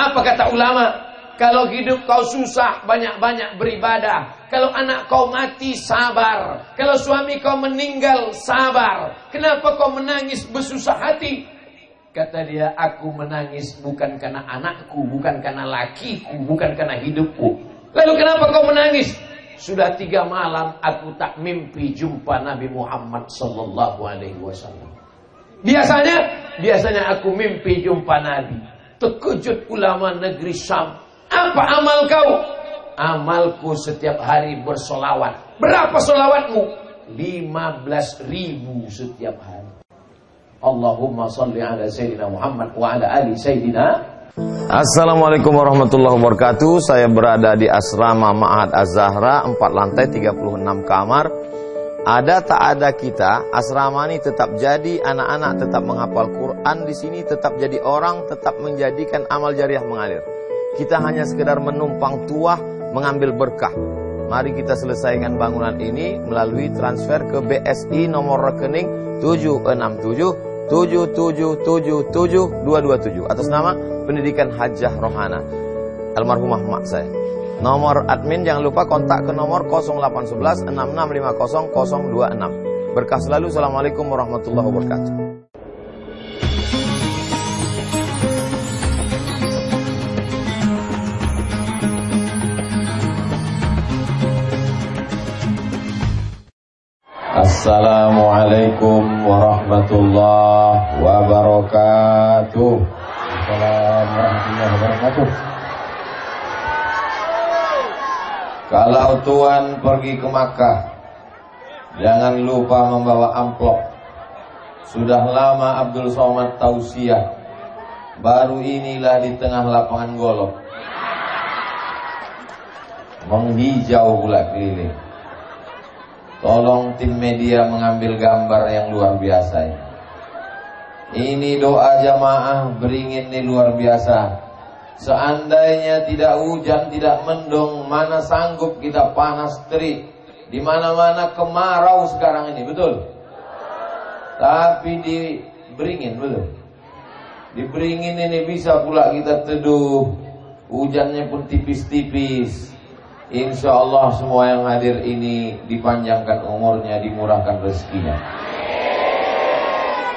Apa kata ulama? Kalau hidup kau susah, banyak-banyak beribadah. Kalau anak kau mati, sabar. Kalau suami kau meninggal, sabar. Kenapa kau menangis bersusah hati? Kata dia, aku menangis bukan karena anakku, bukan karena lakiku, bukan karena hidupku. Lalu kenapa kau menangis? Sudah tiga malam aku tak mimpi jumpa Nabi Muhammad Sallallahu Alaihi Wasallam. Biasanya, biasanya aku mimpi jumpa Nabi. Terkejut ulama negeri Syam apa amal kau? Amalku setiap hari bersolawat. Berapa solawatmu? 15 ribu setiap hari. Allahumma salli ala Sayyidina Muhammad wa ala ali Sayyidina Assalamualaikum warahmatullahi wabarakatuh Saya berada di asrama Ma'ad Az-Zahra 4 lantai 36 kamar Ada tak ada kita Asrama ini tetap jadi Anak-anak tetap menghafal Quran Di sini tetap jadi orang Tetap menjadikan amal jariah mengalir kita hanya sekedar menumpang tuah mengambil berkah. Mari kita selesaikan bangunan ini melalui transfer ke BSI nomor rekening 767 7777227 atas nama Pendidikan Hajah Rohana almarhumah mak saya. Nomor admin jangan lupa kontak ke nomor 0811 6650 026. Berkah selalu. Assalamualaikum warahmatullahi wabarakatuh. Assalamualaikum warahmatullahi wabarakatuh. Assalamualaikum warahmatullahi wabarakatuh. Kalau tuan pergi ke Makkah, jangan lupa membawa amplop. Sudah lama Abdul Somad tausiah. Baru inilah di tengah lapangan golok. Menghijau pula keliling. Tolong tim media mengambil gambar yang luar biasa ini. Ini doa jamaah beringin ini luar biasa. Seandainya tidak hujan, tidak mendung, mana sanggup kita panas terik. Di mana-mana kemarau sekarang ini, betul? Tapi di beringin, betul? Di beringin ini bisa pula kita teduh. Hujannya pun tipis-tipis. Insya Allah semua yang hadir ini dipanjangkan umurnya, dimurahkan rezekinya.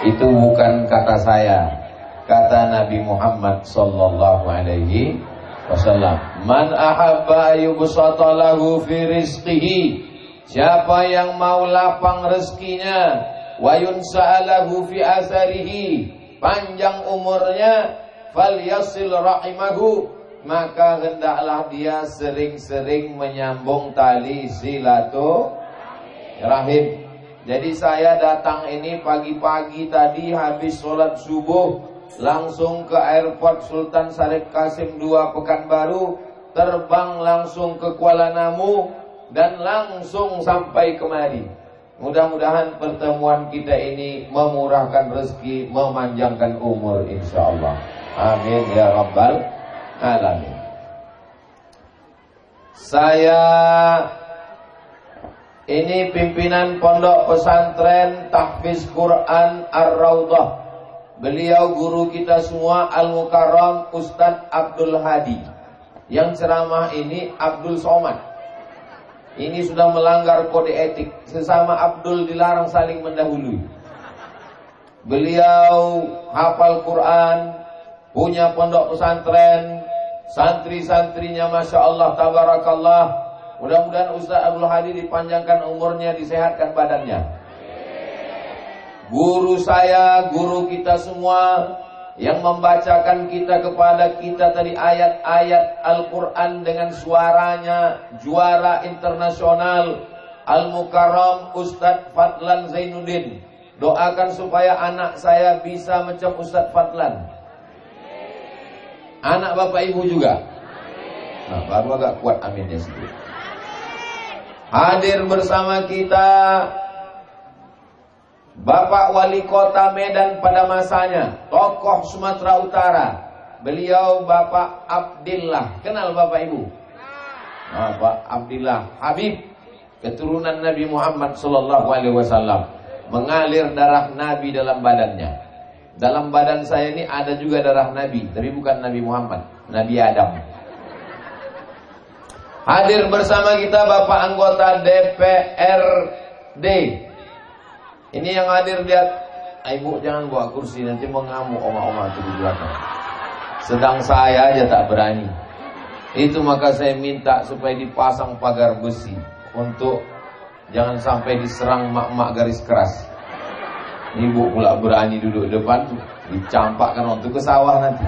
Itu bukan kata saya, kata Nabi Muhammad Sallallahu Alaihi Wasallam. Man ahabba yubsata lahu fi rizqihi. Siapa yang mau lapang rezekinya, wa yunsa'alahu fi asarihi, panjang umurnya, fal yasil rahimahu, maka hendaklah dia sering-sering menyambung tali silaturahim. Jadi saya datang ini pagi-pagi tadi habis sholat subuh langsung ke airport Sultan Syarif Kasim II Pekanbaru, terbang langsung ke Kuala Namu dan langsung sampai kemari. Mudah-mudahan pertemuan kita ini memurahkan rezeki, memanjangkan umur insyaallah. Amin ya rabbal alamin. Saya ini pimpinan pondok pesantren tahfiz Quran Ar-Raudhah. Beliau guru kita semua Al-Mukarram Ustadz Abdul Hadi. Yang ceramah ini Abdul Somad. Ini sudah melanggar kode etik. Sesama Abdul dilarang saling mendahului. Beliau hafal Quran, punya pondok pesantren, santri-santrinya Masya Allah, Tabarakallah. Mudah-mudahan Ustaz Abdul Hadi dipanjangkan umurnya, disehatkan badannya. Guru saya, guru kita semua yang membacakan kita kepada kita tadi ayat-ayat Al-Quran dengan suaranya juara internasional Al-Mukarram Ustadz Fadlan Zainuddin. Doakan supaya anak saya bisa macam Ustadz Fadlan. Anak bapak ibu juga. Nah, baru agak kuat aminnya sedikit. Hadir bersama kita Bapak Wali Kota Medan pada masanya, tokoh Sumatera Utara. Beliau Bapak Abdillah. Kenal Bapak Ibu? Bapak Abdillah Habib, keturunan Nabi Muhammad sallallahu alaihi wasallam. Mengalir darah Nabi dalam badannya. Dalam badan saya ini ada juga darah Nabi, tapi bukan Nabi Muhammad, Nabi Adam. Hadir bersama kita Bapak anggota DPRD. Ini yang hadir lihat, Ibu jangan bawa kursi nanti mau ngamuk oma-oma itu di belakang. Sedang saya aja tak berani. Itu maka saya minta supaya dipasang pagar besi untuk jangan sampai diserang mak-mak garis keras. Ibu pula berani duduk depan dicampakkan waktu ke sawah nanti.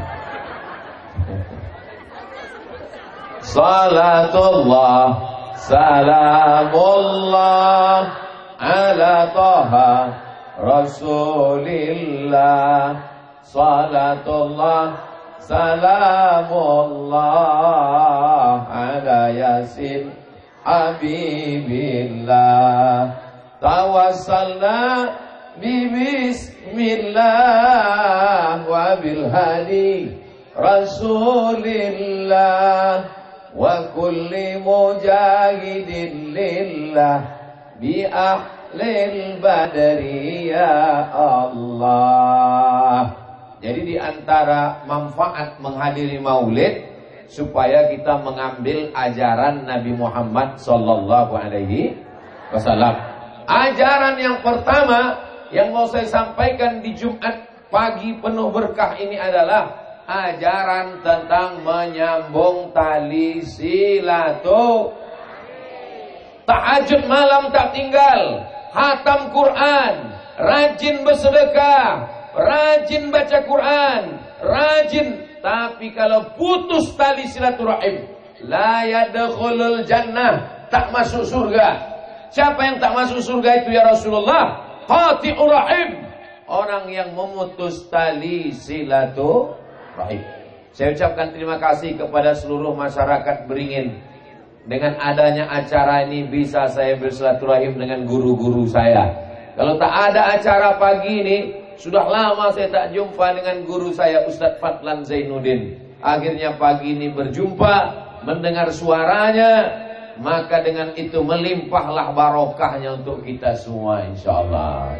Salatullah Salamullah Ala Taha Rasulillah. Salatullah Salamullah ala Yasin Habibillah. Tawassalna Bismillah Wa bilhadi Rasulillah. Wa kulli mujahidin ahlil badri ya Allah jadi di antara manfaat menghadiri maulid supaya kita mengambil ajaran Nabi Muhammad sallallahu alaihi wasallam. Ajaran yang pertama yang mau saya sampaikan di Jumat pagi penuh berkah ini adalah ajaran tentang menyambung tali silatu. Tahajud malam tak tinggal, hatam Quran, rajin bersedekah, rajin baca Quran, rajin. Tapi kalau putus tali silaturahim, la yadkhulul jannah, tak masuk surga. Siapa yang tak masuk surga itu ya Rasulullah? Qati'ur rahim. Orang yang memutus tali silaturahim. Saya ucapkan terima kasih kepada seluruh masyarakat Beringin. Dengan adanya acara ini bisa saya bersilaturahim dengan guru-guru saya. Kalau tak ada acara pagi ini, sudah lama saya tak jumpa dengan guru saya Ustadz Fatlan Zainuddin. Akhirnya pagi ini berjumpa, mendengar suaranya, maka dengan itu melimpahlah barokahnya untuk kita semua insyaallah.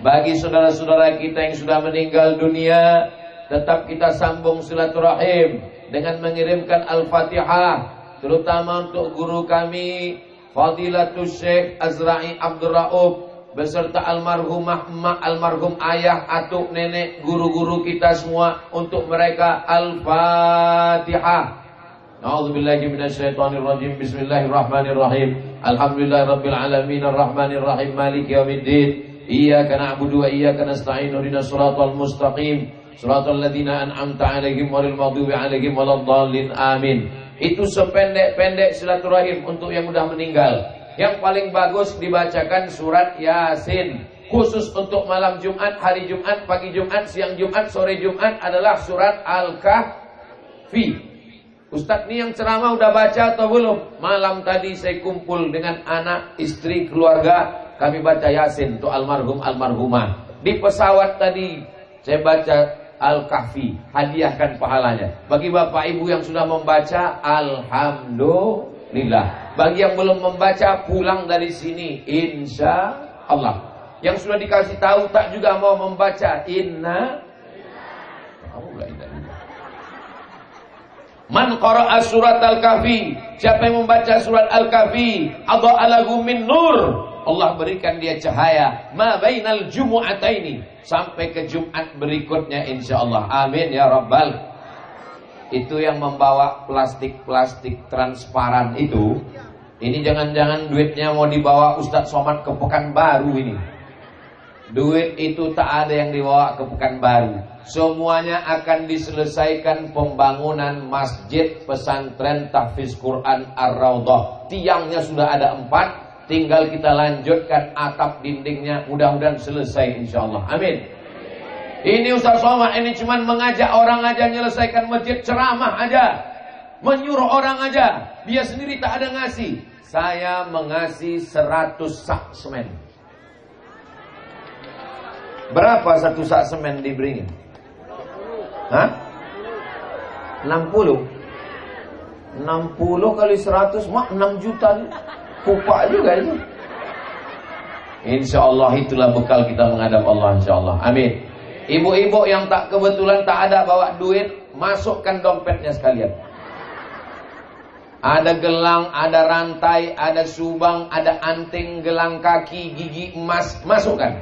Bagi saudara-saudara kita yang sudah meninggal dunia, tetap kita sambung silaturahim dengan mengirimkan Al-Fatihah terutama untuk guru kami Fadilatul Syekh Azra'i Abdul Raub beserta almarhumah emak, almarhum ayah, atuk, nenek, guru-guru kita semua untuk mereka Al-Fatihah. A'udzubillahi minasyaitonirrajim. Bismillahirrahmanirrahim. Alhamdulillahirabbil alamin arrahmanirrahim maliki yaumiddin. Iyyaka na'budu wa iyyaka nasta'in. Ihdinas shiratal mustaqim. Shiratal ladzina an'amta 'alaihim ghairil maghdubi 'alaihim waladdallin. Amin. Itu sependek-pendek silaturahim untuk yang sudah meninggal. Yang paling bagus dibacakan surat Yasin. Khusus untuk malam Jumat, hari Jumat, pagi Jumat, siang Jumat, sore Jumat adalah surat Al-Kahfi. Ustadz ini yang ceramah udah baca atau belum? Malam tadi saya kumpul dengan anak, istri, keluarga. Kami baca Yasin untuk almarhum almarhumah. Di pesawat tadi saya baca Al-Kahfi. Hadiahkan pahalanya. Bagi bapak ibu yang sudah membaca, Alhamdulillah. Bagi yang belum membaca pulang dari sini insya Allah. Yang sudah dikasih tahu tak juga mau membaca inna Man qara'a surat Al-Kahfi, siapa yang membaca surat Al-Kahfi, adha'alahu min nur. Allah berikan dia cahaya ma bainal jumu'ataini sampai ke Jumat berikutnya insyaallah. Amin ya rabbal. Itu yang membawa plastik-plastik transparan itu ini jangan-jangan duitnya mau dibawa Ustadz Somad ke Pekanbaru ini. Duit itu tak ada yang dibawa ke Pekanbaru. Semuanya akan diselesaikan pembangunan masjid pesantren tahfiz Quran Ar-Raudhah. Tiangnya sudah ada empat, tinggal kita lanjutkan atap dindingnya. Mudah-mudahan selesai insya Allah. Amin. Ini Ustaz Somad ini cuma mengajak orang aja menyelesaikan masjid ceramah aja. Menyuruh orang aja. Dia sendiri tak ada ngasih saya mengasih 100 sak semen. Berapa satu sak semen diberi? Hah? 60. 60 kali 100 mak 6 juta kupak juga itu. Insya Allah itulah bekal kita menghadap Allah insya Allah. Amin. Ibu-ibu yang tak kebetulan tak ada bawa duit, masukkan dompetnya sekalian. Ada gelang, ada rantai, ada subang, ada anting, gelang kaki, gigi emas, masukkan.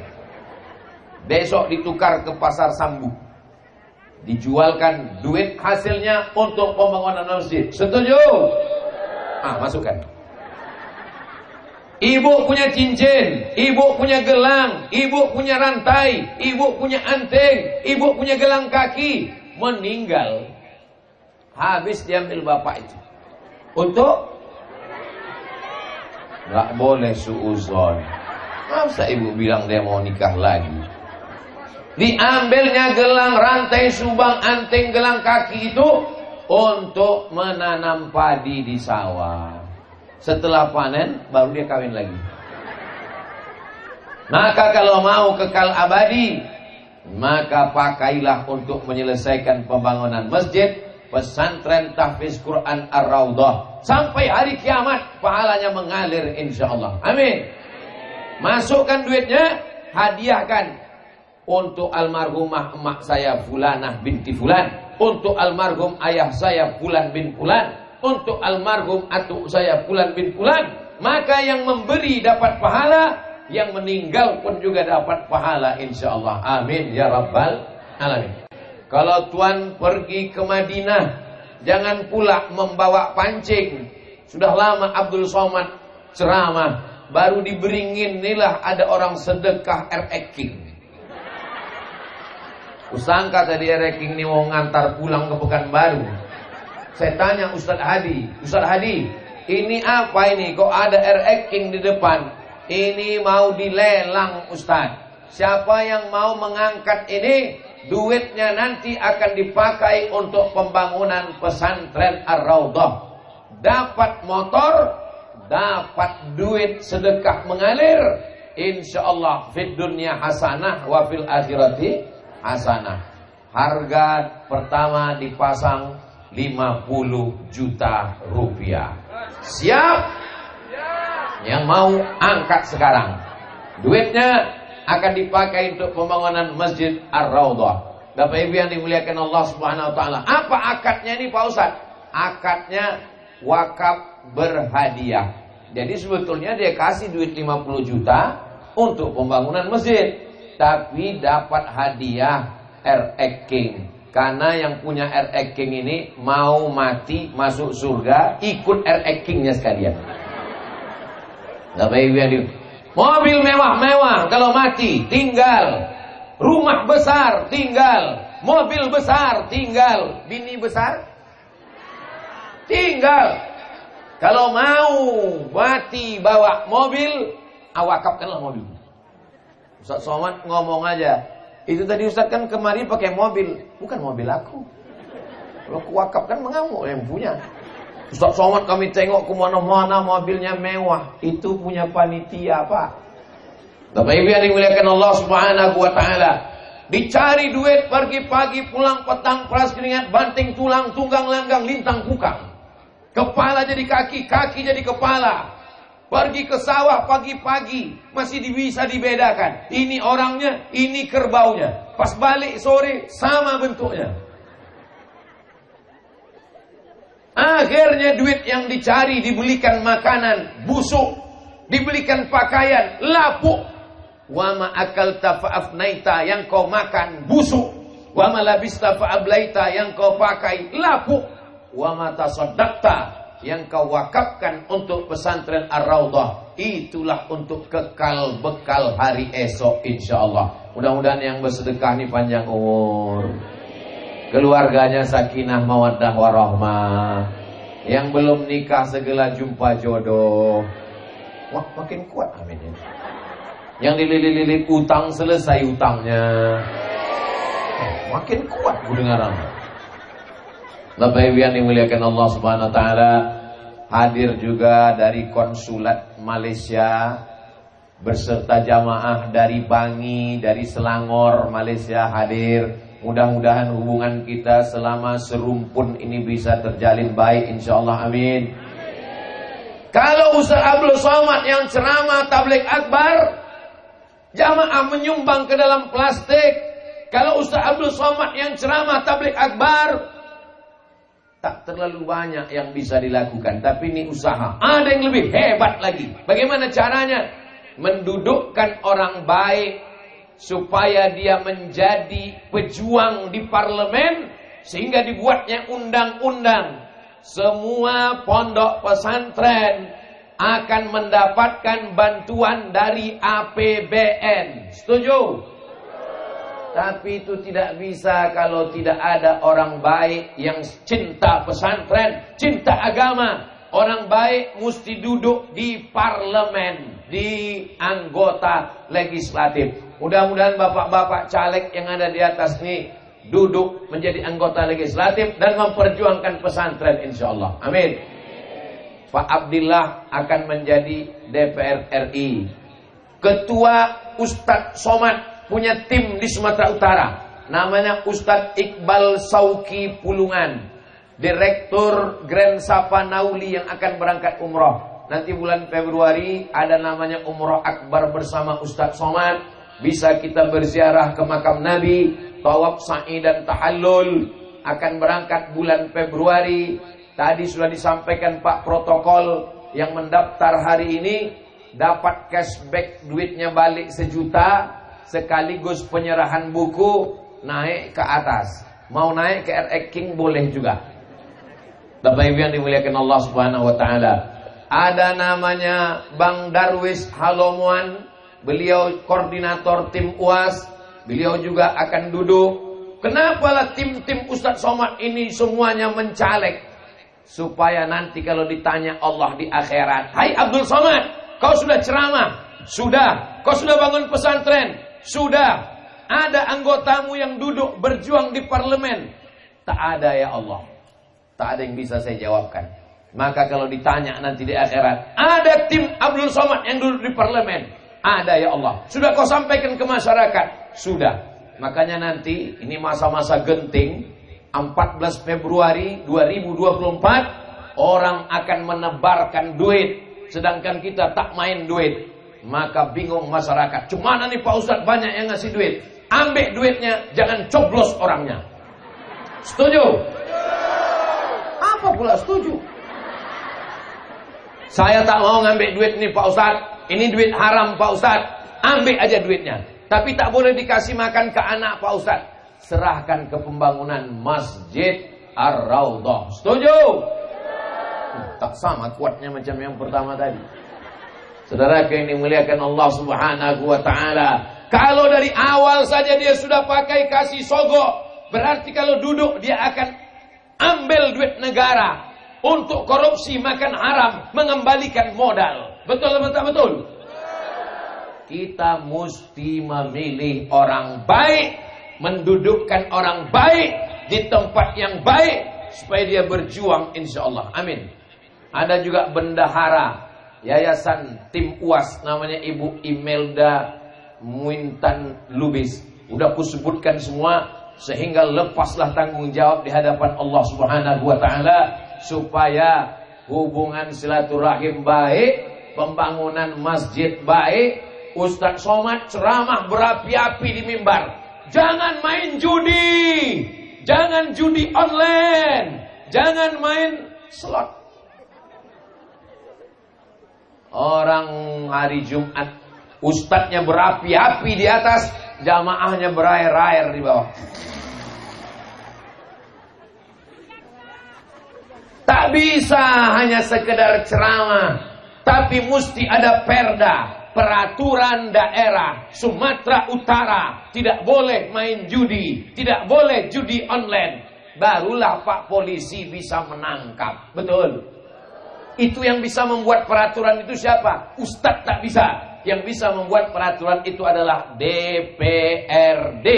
Besok ditukar ke pasar Sambu. Dijualkan duit hasilnya untuk pembangunan masjid. Setuju? Ah, masukkan. Ibu punya cincin, ibu punya gelang, ibu punya rantai, ibu punya anting, ibu punya gelang kaki, meninggal. Habis diambil bapak itu. Untuk Gak boleh suuzon. Masa ibu bilang dia mau nikah lagi? Diambilnya gelang, rantai, subang, anting, gelang kaki itu untuk menanam padi di sawah. Setelah panen baru dia kawin lagi. Maka kalau mau kekal abadi, maka pakailah untuk menyelesaikan pembangunan masjid, pesantren tahfiz Quran Ar-Raudhah sampai hari kiamat pahalanya mengalir insyaallah. Amin. Masukkan duitnya, hadiahkan untuk almarhumah emak saya Fulanah binti Fulan, untuk almarhum ayah saya Fulan bin Fulan, untuk almarhum atuk saya Fulan bin Fulan, maka yang memberi dapat pahala, yang meninggal pun juga dapat pahala insyaallah. Amin ya rabbal alamin. Kalau tuan pergi ke Madinah, jangan pula membawa pancing. Sudah lama Abdul Somad ceramah, baru diberingin inilah ada orang sedekah ereking. Usangka tadi ereking ini mau ngantar pulang ke Pekanbaru. Saya tanya Ustadz Hadi, Ustadz Hadi, ini apa ini? Kok ada air king di depan? Ini mau dilelang Ustadz. Siapa yang mau mengangkat ini, duitnya nanti akan dipakai untuk pembangunan pesantren Ar-Raudhah. Dapat motor, dapat duit sedekah mengalir. Insya Allah fit dunia hasanah wa fil akhirati hasanah. Harga pertama dipasang 50 juta rupiah. Siap? Yang mau angkat sekarang. Duitnya akan dipakai untuk pembangunan Masjid Ar-Raudhah. Bapak Ibu yang dimuliakan Allah Subhanahu wa taala. Apa akadnya ini Pak Ustaz? Akadnya wakaf berhadiah. Jadi sebetulnya dia kasih duit 50 juta untuk pembangunan masjid, tapi dapat hadiah RX King karena yang punya RX King ini mau mati masuk surga ikut RX Kingnya sekalian. Bapak Ibu Mobil mewah-mewah kalau mati tinggal. Rumah besar tinggal. Mobil besar tinggal. Bini besar tinggal. Kalau mau mati bawa mobil, awakapkanlah mobil. Ustaz Somad ngomong aja, itu tadi Ustaz kan kemari pakai mobil, bukan mobil aku. Kalau kuakap kan mengamuk yang punya. Ustaz Somad kami tengok ke mana-mana mobilnya mewah. Itu punya panitia Pak. Bapak Ibu yang dimuliakan Allah Subhanahu wa taala. Dicari duit pagi-pagi pulang petang peras keringat banting tulang tunggang langgang lintang kukang. Kepala jadi kaki, kaki jadi kepala. Pergi ke sawah pagi-pagi masih bisa dibedakan. Ini orangnya, ini kerbaunya. Pas balik sore sama bentuknya. Akhirnya duit yang dicari dibelikan makanan busuk, dibelikan pakaian lapuk. Wama akal tafa'afnaita yang kau makan busuk. Wama labista fa'ablaita yang kau pakai lapuk. Wama tasaddaqta yang kau wakafkan untuk pesantren Ar-Raudhah itulah untuk kekal bekal hari esok insyaallah. Mudah-mudahan yang bersedekah ini panjang umur. Keluarganya sakinah mawaddah warahmah. Yang belum nikah segala jumpa jodoh. Wah, makin kuat amin ya. Yang dililit-lilit utang selesai utangnya. Eh, makin kuat kedengarannya. Bapak Ibu yang dimuliakan Allah Subhanahu wa taala, hadir juga dari konsulat Malaysia beserta jamaah dari Bangi, dari Selangor, Malaysia hadir. Mudah-mudahan hubungan kita selama serumpun ini bisa terjalin baik insyaallah amin. Kalau Ustaz Abdul Somad yang ceramah tablik akbar, jamaah menyumbang ke dalam plastik, Kalau Ustaz Abdul Somad yang ceramah tablik akbar, tak terlalu banyak yang bisa dilakukan. Tapi ini usaha. Ada yang lebih hebat lagi. Bagaimana caranya? Mendudukkan orang baik supaya dia menjadi pejuang di parlemen sehingga dibuatnya undang-undang. Semua pondok pesantren akan mendapatkan bantuan dari APBN. Setuju? Tapi itu tidak bisa kalau tidak ada orang baik yang cinta pesantren, cinta agama. Orang baik mesti duduk di parlemen, di anggota legislatif. Mudah-mudahan bapak-bapak caleg yang ada di atas ini duduk menjadi anggota legislatif dan memperjuangkan pesantren insya Allah. Amin. Pak Abdillah akan menjadi DPR RI. Ketua Ustadz Somad punya tim di Sumatera Utara. Namanya Ustadz Iqbal Sauki Pulungan. Direktur Grand Sapa Nauli yang akan berangkat umroh. Nanti bulan Februari ada namanya umroh akbar bersama Ustadz Somad. Bisa kita berziarah ke makam Nabi. Tawab sa'i dan tahallul. Akan berangkat bulan Februari. Tadi sudah disampaikan Pak protokol yang mendaftar hari ini dapat cashback duitnya balik sejuta sekaligus penyerahan buku naik ke atas. Mau naik ke RX King boleh juga. Bapak Ibu yang dimuliakan Allah Subhanahu wa taala. Ada namanya Bang Darwis Halomuan, beliau koordinator tim UAS, beliau juga akan duduk. Kenapa lah tim-tim Ustadz Somad ini semuanya mencalek? Supaya nanti kalau ditanya Allah di akhirat, Hai Abdul Somad, kau sudah ceramah? Sudah. Kau sudah bangun pesantren? Sudah ada anggotamu yang duduk berjuang di parlemen. Tak ada ya Allah. Tak ada yang bisa saya jawabkan. Maka kalau ditanya nanti di akhirat, ada tim Abdul Somad yang duduk di parlemen. Ada ya Allah. Sudah kau sampaikan ke masyarakat? Sudah. Makanya nanti ini masa-masa genting 14 Februari 2024 orang akan menebarkan duit sedangkan kita tak main duit. Maka bingung masyarakat. Cuma nih Pak Ustadz banyak yang ngasih duit. Ambil duitnya, jangan coblos orangnya. Setuju? Apa pula setuju? Saya tak mau ngambil duit nih Pak Ustadz. Ini duit haram Pak Ustadz. Ambil aja duitnya. Tapi tak boleh dikasih makan ke anak Pak Ustadz. Serahkan ke pembangunan Masjid Ar-Raudhah. Setuju? Tak sama kuatnya macam yang pertama tadi. Saudara yang dimuliakan Allah Subhanahu wa taala. Kalau dari awal saja dia sudah pakai kasih sogok, berarti kalau duduk dia akan ambil duit negara untuk korupsi, makan haram, mengembalikan modal. Betul betul betul. Kita mesti memilih orang baik, mendudukkan orang baik di tempat yang baik supaya dia berjuang insya Allah. Amin. Ada juga bendahara Yayasan Tim UAS namanya Ibu Imelda Muintan Lubis. Udah kusebutkan semua sehingga lepaslah tanggung jawab di hadapan Allah Subhanahu wa taala supaya hubungan silaturahim baik, pembangunan masjid baik, Ustaz Somad ceramah berapi-api di mimbar. Jangan main judi. Jangan judi online. Jangan main slot. Orang hari Jumat Ustadznya berapi-api di atas Jamaahnya berair-air di bawah. Tak bisa hanya sekedar ceramah Tapi mesti ada perda Peraturan daerah Sumatera Utara. Tidak boleh main judi Tidak boleh judi online. Barulah Pak Polisi bisa menangkap Betul itu yang bisa membuat peraturan itu siapa? Ustadz tak bisa. Yang bisa membuat peraturan itu adalah DPRD.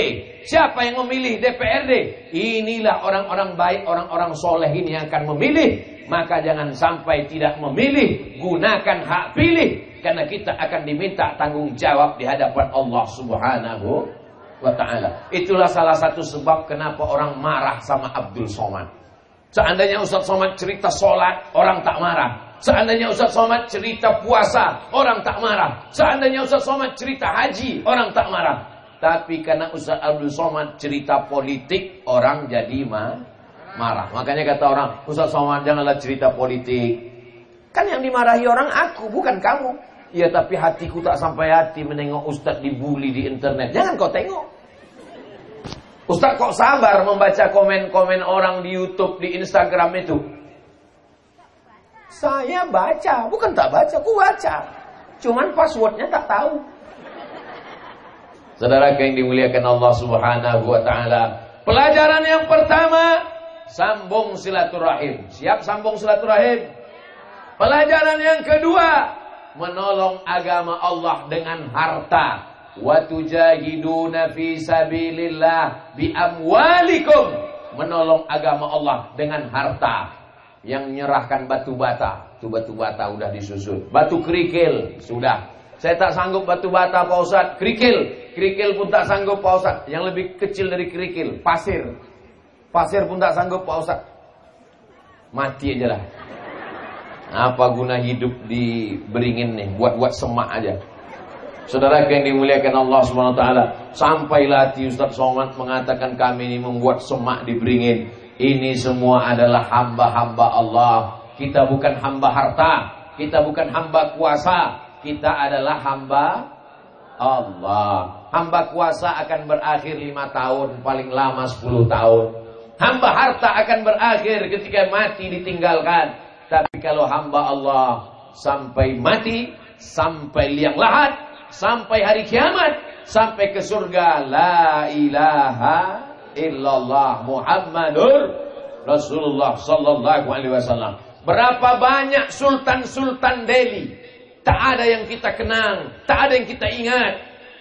Siapa yang memilih DPRD? Inilah orang-orang baik, orang-orang soleh ini yang akan memilih. Maka jangan sampai tidak memilih. Gunakan hak pilih. Karena kita akan diminta tanggung jawab di hadapan Allah subhanahu wa ta'ala. Itulah salah satu sebab kenapa orang marah sama Abdul Somad. Seandainya Ustaz Somad cerita sholat, orang tak marah. Seandainya Ustaz Somad cerita puasa, orang tak marah. Seandainya Ustaz Somad cerita haji, orang tak marah. Tapi karena Ustaz Abdul Somad cerita politik, orang jadi ma marah. Makanya kata orang, Ustaz Somad janganlah cerita politik. Kan yang dimarahi orang aku, bukan kamu. Ya tapi hatiku tak sampai hati menengok Ustaz dibully di internet. Jangan kau tengok. Ustaz kok sabar membaca komen-komen orang di YouTube, di Instagram itu? Saya baca, bukan tak baca, ku baca. Cuman passwordnya tak tahu. Saudara yang dimuliakan Allah Subhanahu wa taala. Pelajaran yang pertama, sambung silaturahim. Siap sambung silaturahim? Pelajaran yang kedua, menolong agama Allah dengan harta. Wa tujahiduna fi sabilillah bi amwalikum. Menolong agama Allah dengan harta. Yang menyerahkan batu bata, itu batu bata udah disusun. Batu kerikil sudah. Saya tak sanggup batu bata Pak Ustaz, kerikil Kerikil pun tak sanggup Pak. Yang lebih kecil dari kerikil, pasir. Pasir pun tak sanggup Pak. Mati aja lah. Apa guna hidup di beringin nih, buat-buat semak aja. Saudara yang dimuliakan Allah wa taala, sampailah hati Ustaz Somad mengatakan kami ini membuat semak di beringin. Ini semua adalah hamba-hamba Allah. Kita bukan hamba harta, kita bukan hamba kuasa, kita adalah hamba Allah. Hamba kuasa akan berakhir lima tahun, paling lama sepuluh tahun. Hamba harta akan berakhir ketika mati ditinggalkan. Tapi kalau hamba Allah sampai mati, sampai liang lahat, sampai hari kiamat, sampai ke surga, la ilaha illallah Muhammadur Rasulullah sallallahu alaihi wasallam. Berapa banyak sultan-sultan Delhi Tak ada yang kita kenang, tak ada yang kita ingat.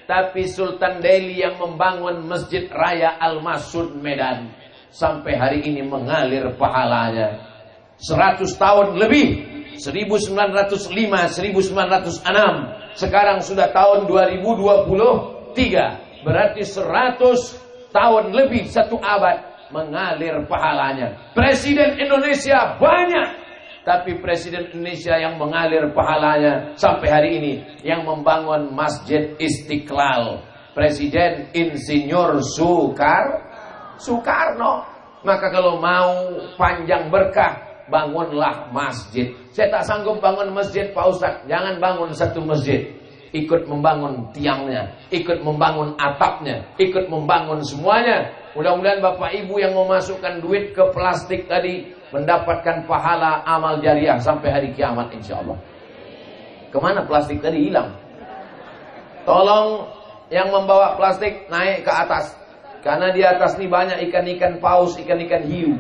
Tapi Sultan Delhi yang membangun Masjid Raya Al-Masud Medan sampai hari ini mengalir pahalanya. 100 tahun lebih, 1905, 1906, sekarang sudah tahun 2023. Berarti 100 tahun lebih satu abad mengalir pahalanya. Presiden Indonesia banyak tapi Presiden Indonesia yang mengalir pahalanya sampai hari ini yang membangun Masjid Istiqlal. Presiden Insinyur Sukar Soekarno. Maka kalau mau panjang berkah, bangunlah masjid. Saya tak sanggup bangun masjid Pak Ustaz. Jangan bangun satu masjid. Ikut membangun tiangnya, ikut membangun atapnya, ikut membangun semuanya. Mudah-mudahan Bapak Ibu yang memasukkan duit ke plastik tadi mendapatkan pahala amal jariah sampai hari kiamat insya Allah. Ke mana plastik tadi hilang? Tolong yang membawa plastik naik ke atas. Karena di atas ini banyak ikan-ikan paus, ikan-ikan hiu.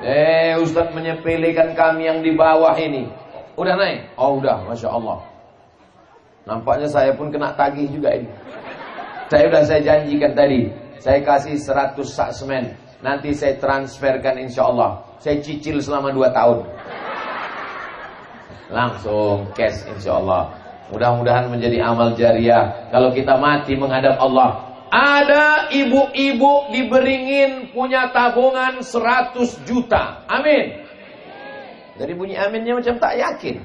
Eh, Ustaz menyepelekan kami yang di bawah ini. Udah naik? Oh, udah, Masya Allah. Nampaknya saya pun kena tagih juga ini. Saya udah saya janjikan tadi. Saya kasih 100 sak semen. Nanti saya transferkan insya Allah. Saya cicil selama 2 tahun. Langsung cash insya Allah. Mudah-mudahan menjadi amal jariah. Kalau kita mati menghadap Allah. Ada ibu-ibu di Beringin punya tabungan 100 juta. Amin. Dari bunyi aminnya macam tak yakin.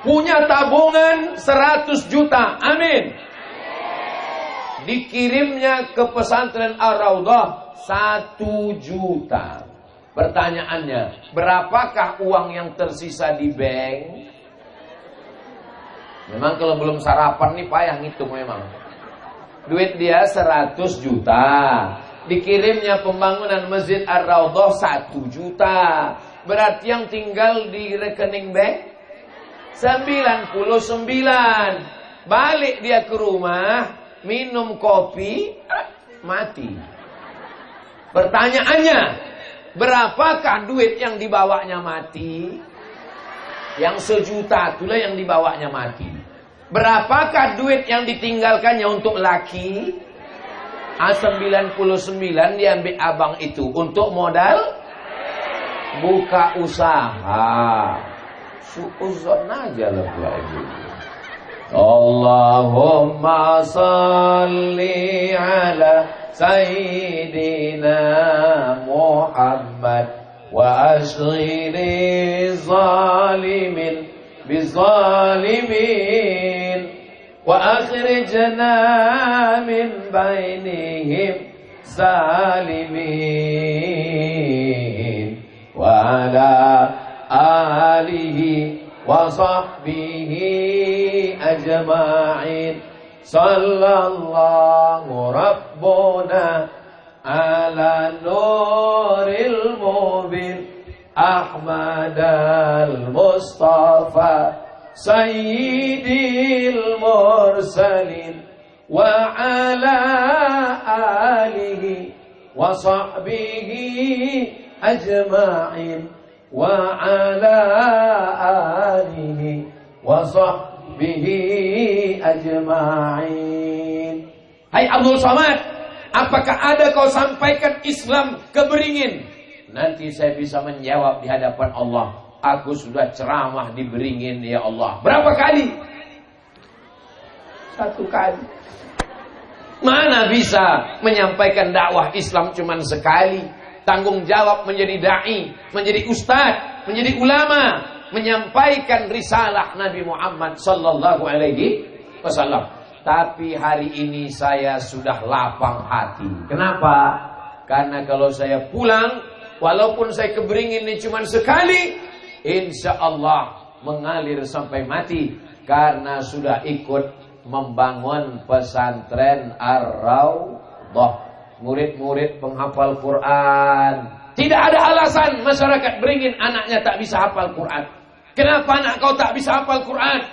Punya tabungan 100 juta. Amin. Dikirimnya ke pesantren Ar-Raudah satu juta. Pertanyaannya, berapakah uang yang tersisa di bank? Memang kalau belum sarapan nih payah ngitung memang. Duit dia 100 juta. Dikirimnya pembangunan Masjid Ar-Raudhah 1 juta. Berarti yang tinggal di rekening bank 99. Balik dia ke rumah, minum kopi, mati. Pertanyaannya, berapakah duit yang dibawanya mati? Yang sejuta itulah yang dibawanya mati. Berapakah duit yang ditinggalkannya untuk laki? Ah, A99 diambil abang itu untuk modal buka usaha. Suuzon aja lah lagi. ibu. Allahumma salli ala Sayyidina Muhammad wa zalimin بالظالمين وأخرجنا من بينهم سالمين وعلى آله وصحبه أجمعين. صلى الله ربنا على نور المبين أحمد المصطفى سيد المرسلين وعلى آله وصحبه أجمعين وعلى آله وصحبه أجمعين Hai Abdul Somad, apakah ada kau sampaikan Islam ke Beringin? Nanti saya bisa menjawab di hadapan Allah. Aku sudah ceramah di Beringin ya Allah. Berapa kali? Satu kali. Mana bisa menyampaikan dakwah Islam cuma sekali? Tanggung jawab menjadi dai, menjadi ustadz, menjadi ulama, menyampaikan risalah Nabi Muhammad sallallahu alaihi wasallam. Tapi hari ini saya sudah lapang hati. Kenapa? Karena kalau saya pulang, walaupun saya keberingin ini cuma sekali, insya Allah mengalir sampai mati. Karena sudah ikut membangun pesantren Ar-Rawdah. Murid-murid penghafal Quran. Tidak ada alasan masyarakat beringin anaknya tak bisa hafal Quran. Kenapa anak kau tak bisa hafal Quran?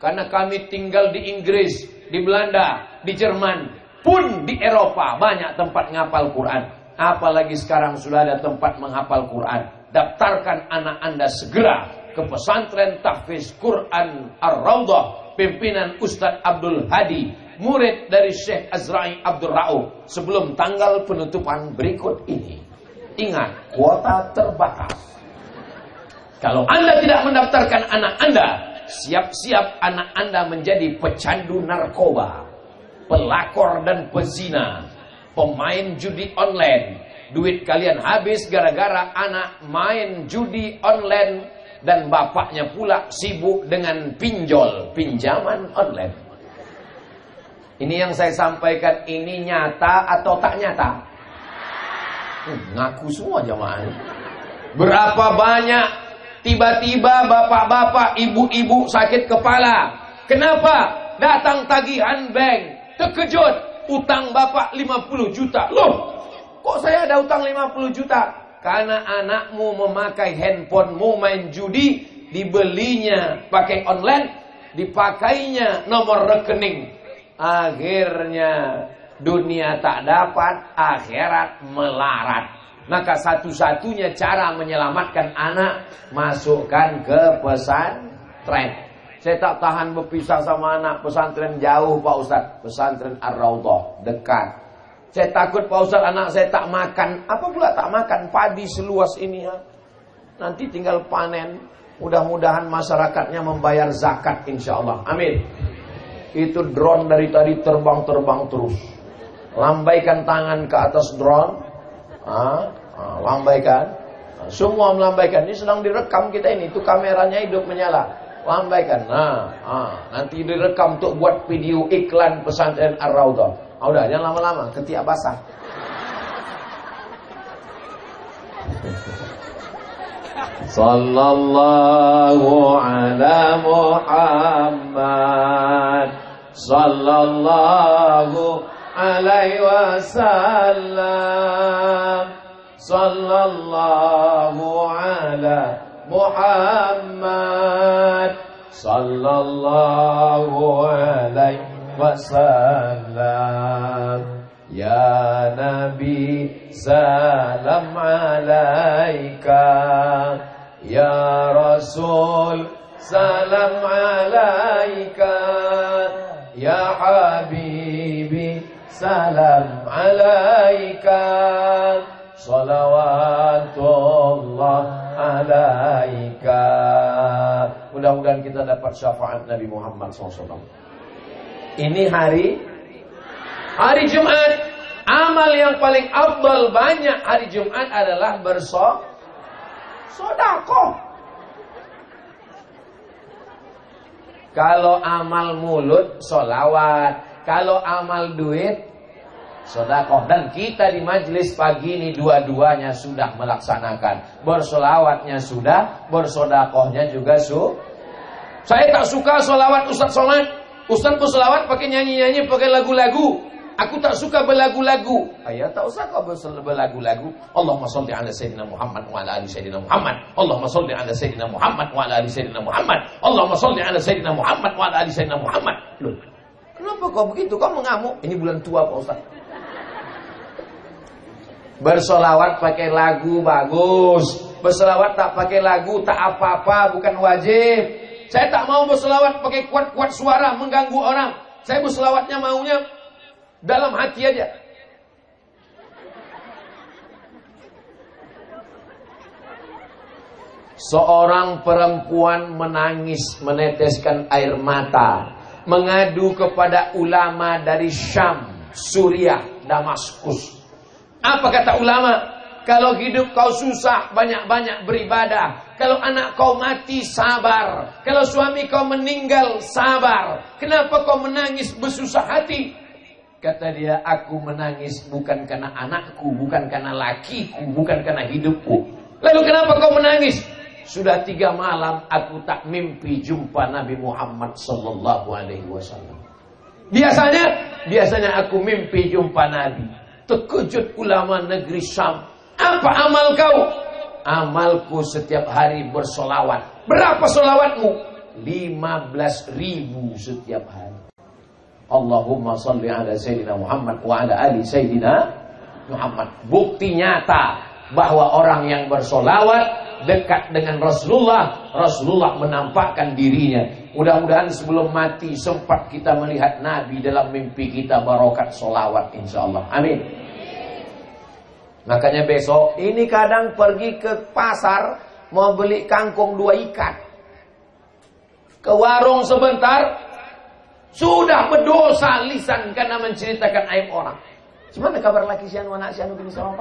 Karena kami tinggal di Inggris, di Belanda, di Jerman, pun di Eropa banyak tempat menghafal Quran. Apalagi sekarang sudah ada tempat menghafal Quran. Daftarkan anak Anda segera ke pesantren tahfiz Quran Ar-Raudhah pimpinan Ustadz Abdul Hadi, murid dari Syekh Azrai Abdul Ra'uf sebelum tanggal penutupan berikut ini. Ingat, kuota terbatas. Kalau Anda tidak mendaftarkan anak Anda, Siap-siap anak Anda menjadi pecandu narkoba, pelakor dan pezina, pemain judi online. Duit kalian habis gara-gara anak main judi online dan bapaknya pula sibuk dengan pinjol, pinjaman online. Ini yang saya sampaikan ini nyata atau tak nyata? Hmm, ngaku semua jamaah. Berapa banyak Tiba-tiba bapak-bapak, ibu-ibu sakit kepala. Kenapa? Datang tagihan bank. Terkejut. Utang bapak 50 juta. Loh, kok saya ada utang 50 juta? Karena anakmu memakai handphonemu main judi. Dibelinya pakai online. Dipakainya nomor rekening. Akhirnya dunia tak dapat, akhirat melarat. Maka satu-satunya cara menyelamatkan anak masukkan ke pesantren. Saya tak tahan berpisah sama anak pesantren jauh Pak Ustaz. Pesantren Ar-Raudhah dekat. Saya takut Pak Ustaz anak saya tak makan. Apa pula tak makan padi seluas ini ya. Nanti tinggal panen. Mudah-mudahan masyarakatnya membayar zakat insya Allah. Amin. Itu drone dari tadi terbang-terbang terus. Lambaikan tangan ke atas drone. Ah, ah, lambaikan. Semua melambaikan. Ini sedang direkam kita ini. Itu kameranya hidup menyala. Lambaikan. Nah, ah, nanti direkam untuk buat video iklan pesantren Ar-Raudhah. Ah, udah, jangan lama-lama. Ketiak basah. Sallallahu ala Muhammad Sallallahu alaihi wasallam sallallahu ala Muhammad sallallahu alaihi wasallam ya nabi salam alaika ya rasul salam alaika ya habibi salam alaika mudah-mudahan kita dapat syafaat Nabi Muhammad SAW ini hari hari Jumat amal yang paling afdal banyak hari Jumat adalah bersok sodakoh Kalau amal mulut, solawat. Kalau amal duit, sodakoh. Dan kita di majelis pagi ini dua-duanya sudah melaksanakan. Bersolawatnya sudah, bersodakohnya juga su. Saya tak suka solawat Ustaz Somad. Ustaz bersolawat pakai nyanyi-nyanyi, pakai lagu-lagu. Aku tak suka berlagu-lagu. Ayah tak usah kau berlagu-lagu. Allahumma salli ala Sayyidina Muhammad wa ala ali Sayyidina Muhammad. Allahumma salli ala Sayyidina Muhammad wa ala ali Sayyidina Muhammad. Allahumma salli ala Sayyidina Muhammad wa ala ali Sayyidina Muhammad. Loh, kenapa kau begitu? Kau mengamuk. Ini bulan tua Pak Ustaz. Bersolawat pakai lagu bagus. Bersolawat tak pakai lagu tak apa-apa, bukan wajib. Saya tak mau bersolawat pakai kuat-kuat suara mengganggu orang. Saya bersolawatnya maunya dalam hati aja. Seorang perempuan menangis meneteskan air mata mengadu kepada ulama dari Syam, Suriah, Damaskus. Apa kata ulama? Kalau hidup kau susah, banyak-banyak beribadah. Kalau anak kau mati, sabar. Kalau suami kau meninggal, sabar. Kenapa kau menangis bersusah hati? Kata dia, aku menangis bukan karena anakku, bukan karena lakiku, bukan karena hidupku. Lalu kenapa kau menangis? Sudah tiga malam aku tak mimpi jumpa Nabi Muhammad Sallallahu Alaihi Wasallam. Biasanya, biasanya aku mimpi jumpa Nabi. Terkejut ulama negeri Syam. Apa amal kau? Amalku setiap hari bersolawat. Berapa solawatmu? 15 ribu setiap hari. Allahumma salli ala Sayyidina Muhammad wa ala ali Sayyidina Muhammad. Bukti nyata bahwa orang yang bersolawat dekat dengan Rasulullah, Rasulullah menampakkan dirinya. Mudah-mudahan sebelum mati sempat kita melihat Nabi dalam mimpi kita barokat solawat insya Allah. Amin. Makanya besok ini kadang pergi ke pasar mau beli kangkung dua ikat. Ke warung sebentar sudah berdosa lisan karena menceritakan aib orang. Gimana kabar laki si anu anak si anu bini sama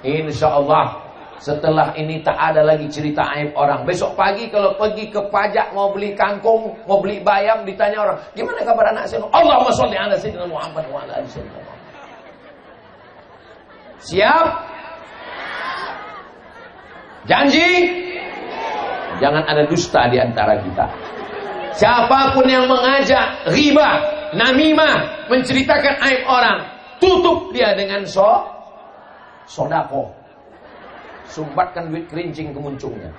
Insya Allah setelah ini tak ada lagi cerita aib orang. Besok pagi kalau pergi ke pajak mau beli kangkung, mau beli bayam, ditanya orang, gimana kabar anak si anu? Allahumma sholli ala sayyidina Muhammad wa ala ali sayyidina Siap? Janji? Jangan ada dusta di antara kita. Siapa pun yang mengajak riba, namimah, menceritakan aib orang, tutup dia dengan so sodako. Sumbatkan duit kerincing kemuncungnya.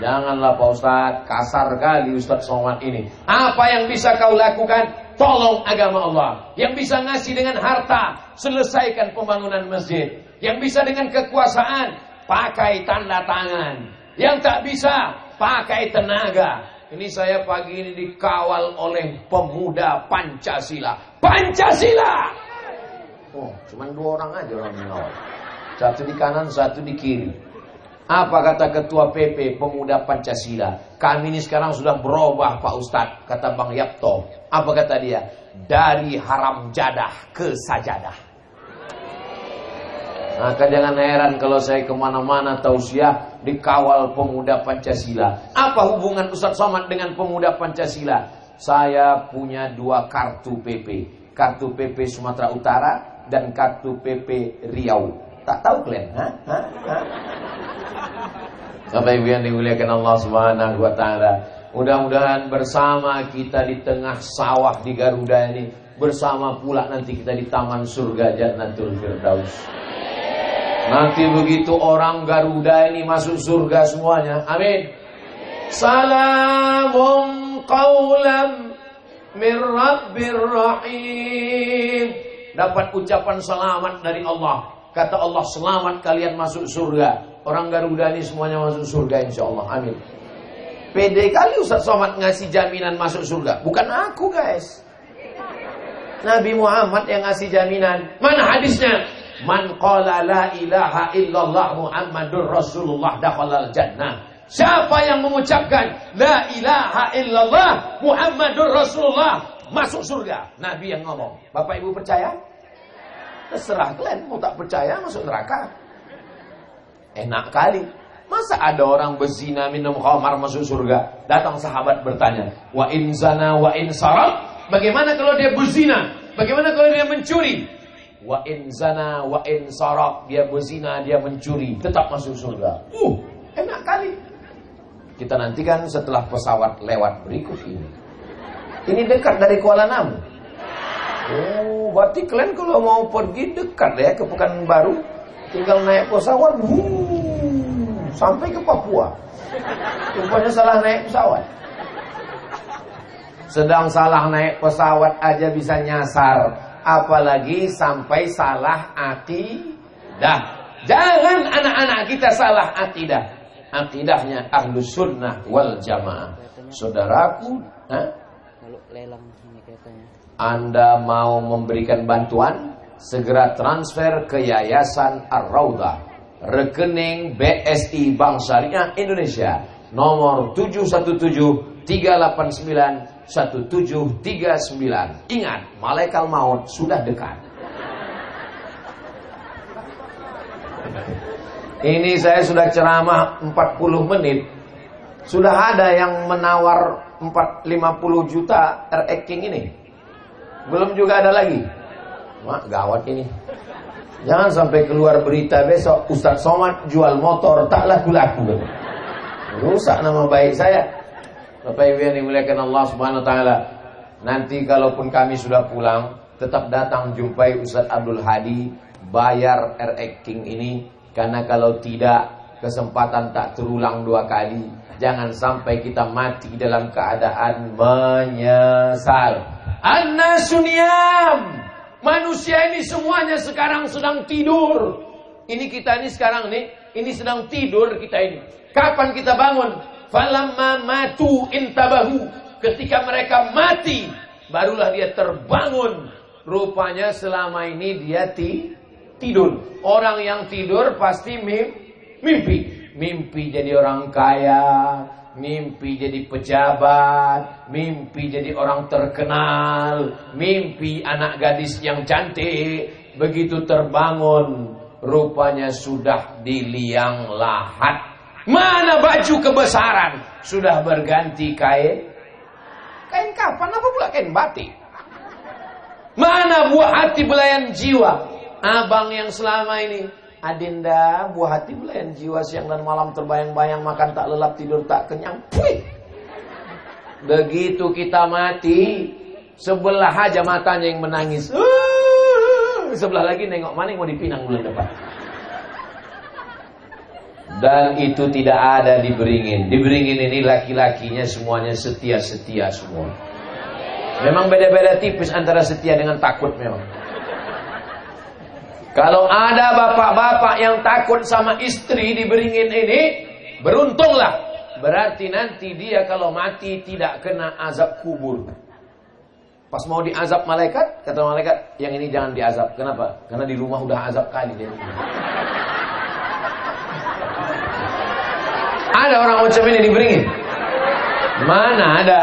Janganlah Pak Ustadz, kasar kali Ustadz Somad ini. Apa yang bisa kau lakukan? Tolong agama Allah. Yang bisa ngasih dengan harta, selesaikan pembangunan masjid. Yang bisa dengan kekuasaan, pakai tanda tangan. Yang tak bisa, pakai tenaga. Ini saya pagi ini dikawal oleh pemuda Pancasila. Pancasila! Oh, cuma dua orang aja orang mengawal. Satu di kanan, satu di kiri. Apa kata ketua PP pemuda Pancasila? Kami ini sekarang sudah berubah Pak Ustadz, kata Bang Yapto. Apa kata dia? Dari haram jadah ke sajadah. Maka jangan heran kalau saya ke mana-mana tausiah dikawal pemuda Pancasila. Apa hubungan Ustaz Somad dengan pemuda Pancasila? Saya punya dua kartu PP. Kartu PP Sumatera Utara dan kartu PP Riau. Tak tahu kalian? Hah? Hah? Hah? Sampai yang dimuliakan Allah Subhanahu wa taala. Mudah-mudahan bersama kita di tengah sawah di Garuda ini bersama pula nanti kita di taman surga Jannatul Firdaus. Nanti begitu orang Garuda ini masuk surga semuanya. Amin. Salamun qawlam min rabbir rahim. Dapat ucapan selamat dari Allah. Kata Allah selamat kalian masuk surga. Orang Garuda ini semuanya masuk surga insya Allah. Amin. Pede kali Ustaz Somad ngasih jaminan masuk surga. Bukan aku guys. Nabi Muhammad yang ngasih jaminan. Mana hadisnya? Man qala la ilaha illallah Muhammadur Rasulullah dakhalal jannah. Siapa yang mengucapkan la ilaha illallah Muhammadur Rasulullah masuk surga. Nabi yang ngomong. Bapak Ibu percaya? Terserah kalian mau tak percaya masuk neraka. Enak kali. Masa ada orang berzina minum khamar masuk surga? Datang sahabat bertanya, "Wa in zana wa in sarat?" Bagaimana kalau dia berzina? Bagaimana kalau dia mencuri? Wa in zana wa in sarat, dia berzina, dia mencuri, tetap masuk surga. Uh, enak kali. Kita nantikan setelah pesawat lewat berikut ini. Ini dekat dari Kuala Namu. Oh, berarti kalian kalau mau pergi dekat ya ke Pekanbaru, tinggal naik pesawat, wuh, sampai ke Papua. Rupanya salah naik pesawat. Sedang salah naik pesawat aja bisa nyasar, apalagi sampai salah akidah. Jangan anak-anak kita salah akidah. Akidahnya ahlu sunnah wal jamaah. Saudaraku, kalau lelang ini katanya anda mau memberikan bantuan, segera transfer ke Yayasan Ar-Raudah, rekening BSI Bank Syariah Indonesia, nomor 717 389 1739. Ingat, malaikat maut sudah dekat. Ini saya sudah ceramah 40 menit. Sudah ada yang menawar 450 juta RX King ini. Belum juga ada lagi. Mak gawat ini. Jangan sampai keluar berita besok Ustadz Somad jual motor tak laku-laku. Rusak nama baik saya. Bapak Ibu yang dimuliakan Allah Subhanahu wa taala. Nanti kalaupun kami sudah pulang, tetap datang jumpai Ustadz Abdul Hadi bayar RX King ini karena kalau tidak kesempatan tak terulang dua kali. Jangan sampai kita mati dalam keadaan menyesal. An-nasuniyam. Manusia ini semuanya sekarang sedang tidur. Ini kita ini sekarang nih, ini sedang tidur kita ini. Kapan kita bangun? Falamma matu intabahu. Ketika mereka mati, barulah dia terbangun. Rupanya selama ini dia ti tidur. Orang yang tidur pasti mimpi. Mimpi jadi orang kaya, mimpi jadi pejabat, mimpi jadi orang terkenal, mimpi anak gadis yang cantik, begitu terbangun, rupanya sudah di liang lahat. Mana baju kebesaran? Sudah berganti kain? Kain kapan? Apa pula kain batik? Mana buah hati belayan jiwa? Abang yang selama ini Adinda, buah hati belayan jiwa siang dan malam terbayang-bayang makan tak lelap tidur tak kenyang. Puih. Begitu kita mati, sebelah aja matanya yang menangis. Uh, sebelah lagi nengok mana yang mau dipinang bulan depan. Dan itu tidak ada di Beringin. Di Beringin ini laki-lakinya semuanya setia-setia semua. Memang beda-beda tipis antara setia dengan takut memang. Kalau ada bapak-bapak yang takut sama istri di beringin ini, beruntunglah. Berarti nanti dia kalau mati tidak kena azab kubur. Pas mau diazab malaikat, kata malaikat, yang ini jangan diazab. Kenapa? Karena di rumah udah azab kali dia. Ada orang macam ini di beringin? Mana ada?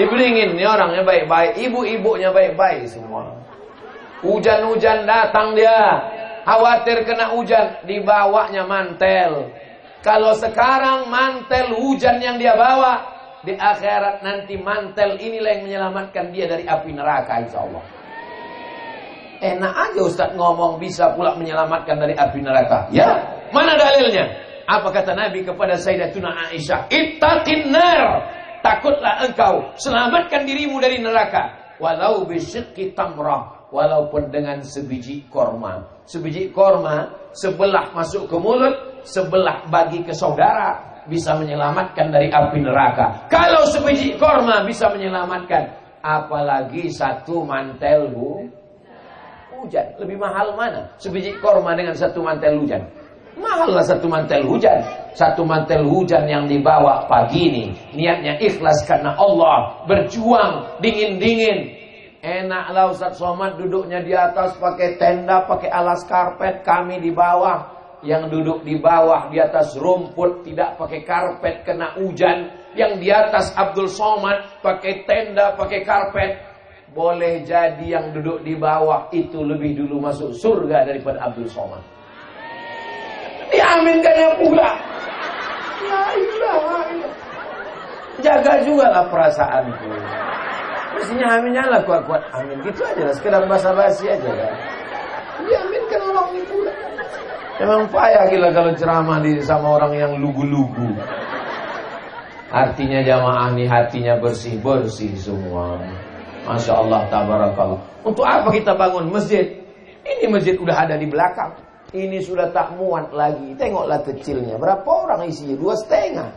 Di beringin, ini orangnya baik-baik, ibu-ibunya baik-baik semua. Hujan-hujan datang dia. Khawatir kena hujan. Dibawanya mantel. Kalau sekarang mantel hujan yang dia bawa. Di akhirat nanti mantel inilah yang menyelamatkan dia dari api neraka insya Allah. Enak aja Ustaz ngomong bisa pula menyelamatkan dari api neraka. Ya, mana dalilnya? Apa kata Nabi kepada Sayyidatuna Aisyah? Ittaqin nar. Takutlah engkau. Selamatkan dirimu dari neraka. Walau bisyikki tamrah walaupun dengan sebiji korma. Sebiji korma sebelah masuk ke mulut, sebelah bagi ke saudara bisa menyelamatkan dari api neraka. Kalau sebiji korma bisa menyelamatkan, apalagi satu mantel bu hujan. Lebih mahal mana? Sebiji korma dengan satu mantel hujan. Mahal lah satu mantel hujan. Satu mantel hujan yang dibawa pagi ini. Niatnya ikhlas karena Allah. Berjuang dingin-dingin Enaklah Ustadz Somad duduknya di atas pakai tenda, pakai alas karpet, kami di bawah. Yang duduk di bawah di atas rumput tidak pakai karpet kena hujan. Yang di atas Abdul Somad pakai tenda, pakai karpet. Boleh jadi yang duduk di bawah itu lebih dulu masuk surga daripada Abdul Somad. Yang pula. Ya, ilah, ilah. Jaga juga lah perasaanku. Mestinya aminnya lah kuat-kuat. Amin gitu aja lah. Sekedar basa-basi aja kan. Dia amin kan orang itu. Emang payah gila kalau ceramah di sama orang yang lugu-lugu. Artinya jamaah nih hatinya bersih-bersih semua. Masya Allah, tabarakallah. Untuk apa kita bangun masjid? Ini masjid udah ada di belakang. Ini sudah tak muat lagi. Tengoklah kecilnya. Berapa orang isinya? Dua setengah.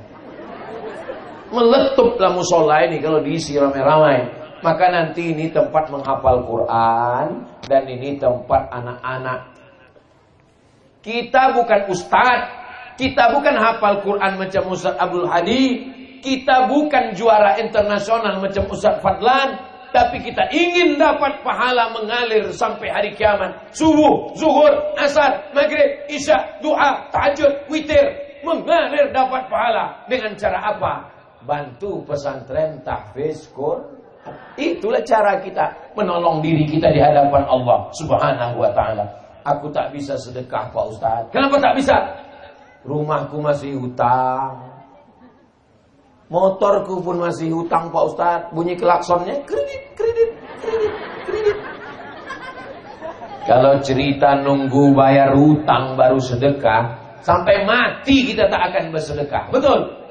Meletuplah musola ini kalau diisi ramai-ramai. Maka nanti ini tempat menghafal Quran. Dan ini tempat anak-anak. Kita bukan ustadz. Kita bukan hafal Quran macam Ustaz Abdul Hadi. Kita bukan juara internasional macam Ustaz Fadlan tapi kita ingin dapat pahala mengalir sampai hari kiamat. Subuh, zuhur, asar, maghrib, isya, doa, tahajud, witir. Mengalir dapat pahala. Dengan cara apa? Bantu pesantren tahfiz Quran. Itulah cara kita menolong diri kita di hadapan Allah Subhanahu wa taala. Aku tak bisa sedekah Pak Ustaz. Kenapa tak bisa? Rumahku masih hutang. Motorku pun masih hutang Pak Ustaz. Bunyi klaksonnya kredit, kredit, kredit, kredit. Kalau cerita nunggu bayar hutang baru sedekah, sampai mati kita tak akan bersedekah. Betul?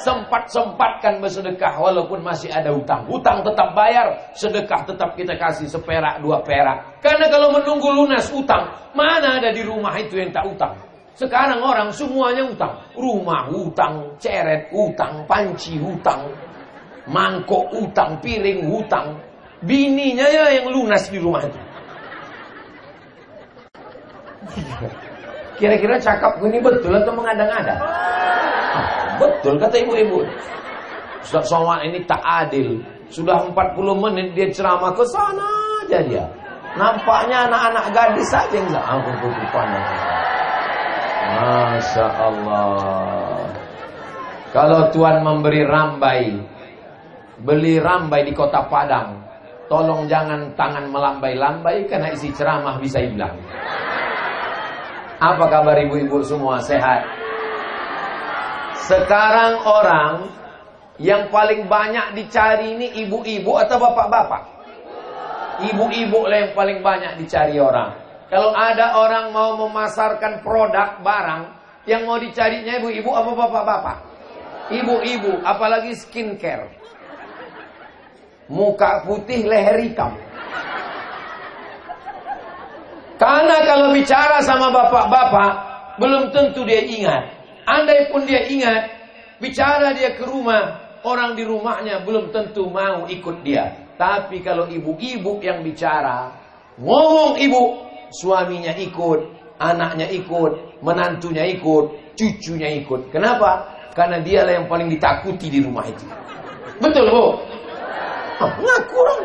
Sempat-sempatkan bersedekah walaupun masih ada. Hutang tetap bayar, sedekah tetap kita kasih seperak, dua perak. Karena kalau menunggu lunas hutang, mana ada di rumah itu yang tak hutang? Sekarang orang semuanya utang. Rumah utang, ceret utang, panci utang, mangkok utang, piring utang. Bininya ya yang lunas di rumah itu. Kira-kira cakap ini betul atau mengada-ngada? Betul kata ibu-ibu. Ustaz Somad ini tak adil. Sudah 40 menit dia ceramah ke sana aja dia. Nampaknya anak-anak gadis saja yang aku putih pandang. Masya Allah. Kalau Tuhan memberi rambai, beli rambai di kota Padang, tolong jangan tangan melambai-lambai karena isi ceramah bisa hilang. Apa kabar ibu-ibu semua sehat? Sekarang orang yang paling banyak dicari ini ibu-ibu atau bapak-bapak? Ibu-ibu lah yang paling banyak dicari orang. Kalau ada orang mau memasarkan produk barang yang mau dicarinya ibu-ibu apa bapak-bapak? Ibu-ibu, apalagi skincare. Muka putih, leher hitam. Karena kalau bicara sama bapak-bapak, belum tentu dia ingat. Andai pun dia ingat, bicara dia ke rumah, orang di rumahnya belum tentu mau ikut dia. Tapi kalau ibu-ibu yang bicara, ngomong ibu, suaminya ikut, anaknya ikut, menantunya ikut, cucunya ikut. Kenapa? Karena dialah yang paling ditakuti di rumah itu. Betul, Bu? Oh, ngaku orang.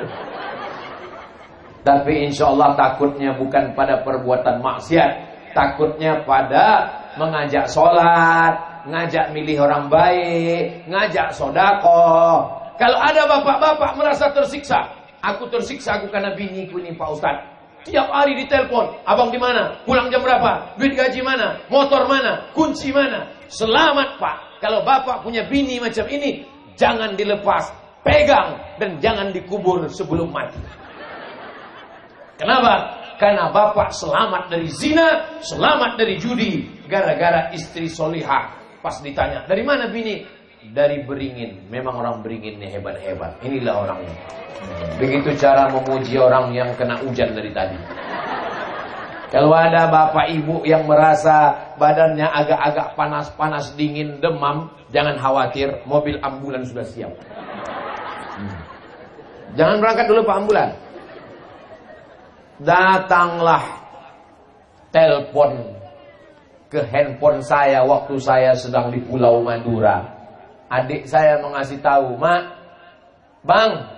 Tapi insya Allah takutnya bukan pada perbuatan maksiat. Takutnya pada mengajak sholat, ngajak milih orang baik, ngajak sodako. Kalau ada bapak-bapak merasa tersiksa, aku tersiksa aku karena biniku ini Pak Ustadz. Tiap hari ditelepon, abang di mana? Pulang jam berapa? Duit gaji mana? Motor mana? Kunci mana? Selamat pak. Kalau bapak punya bini macam ini, jangan dilepas, pegang dan jangan dikubur sebelum mati. Kenapa? Karena bapak selamat dari zina, selamat dari judi, gara-gara istri solihah. Pas ditanya, dari mana bini? Dari beringin. Memang orang beringin ini hebat-hebat. Inilah orangnya. Begitu cara memuji orang yang kena hujan dari tadi. Kalau ada bapak ibu yang merasa badannya agak-agak panas-panas dingin demam, jangan khawatir, mobil ambulan sudah siap. Hmm. Jangan berangkat dulu Pak ambulan. Datanglah telepon ke handphone saya waktu saya sedang di Pulau Madura. Adik saya mengasih tahu, "Mak, Bang,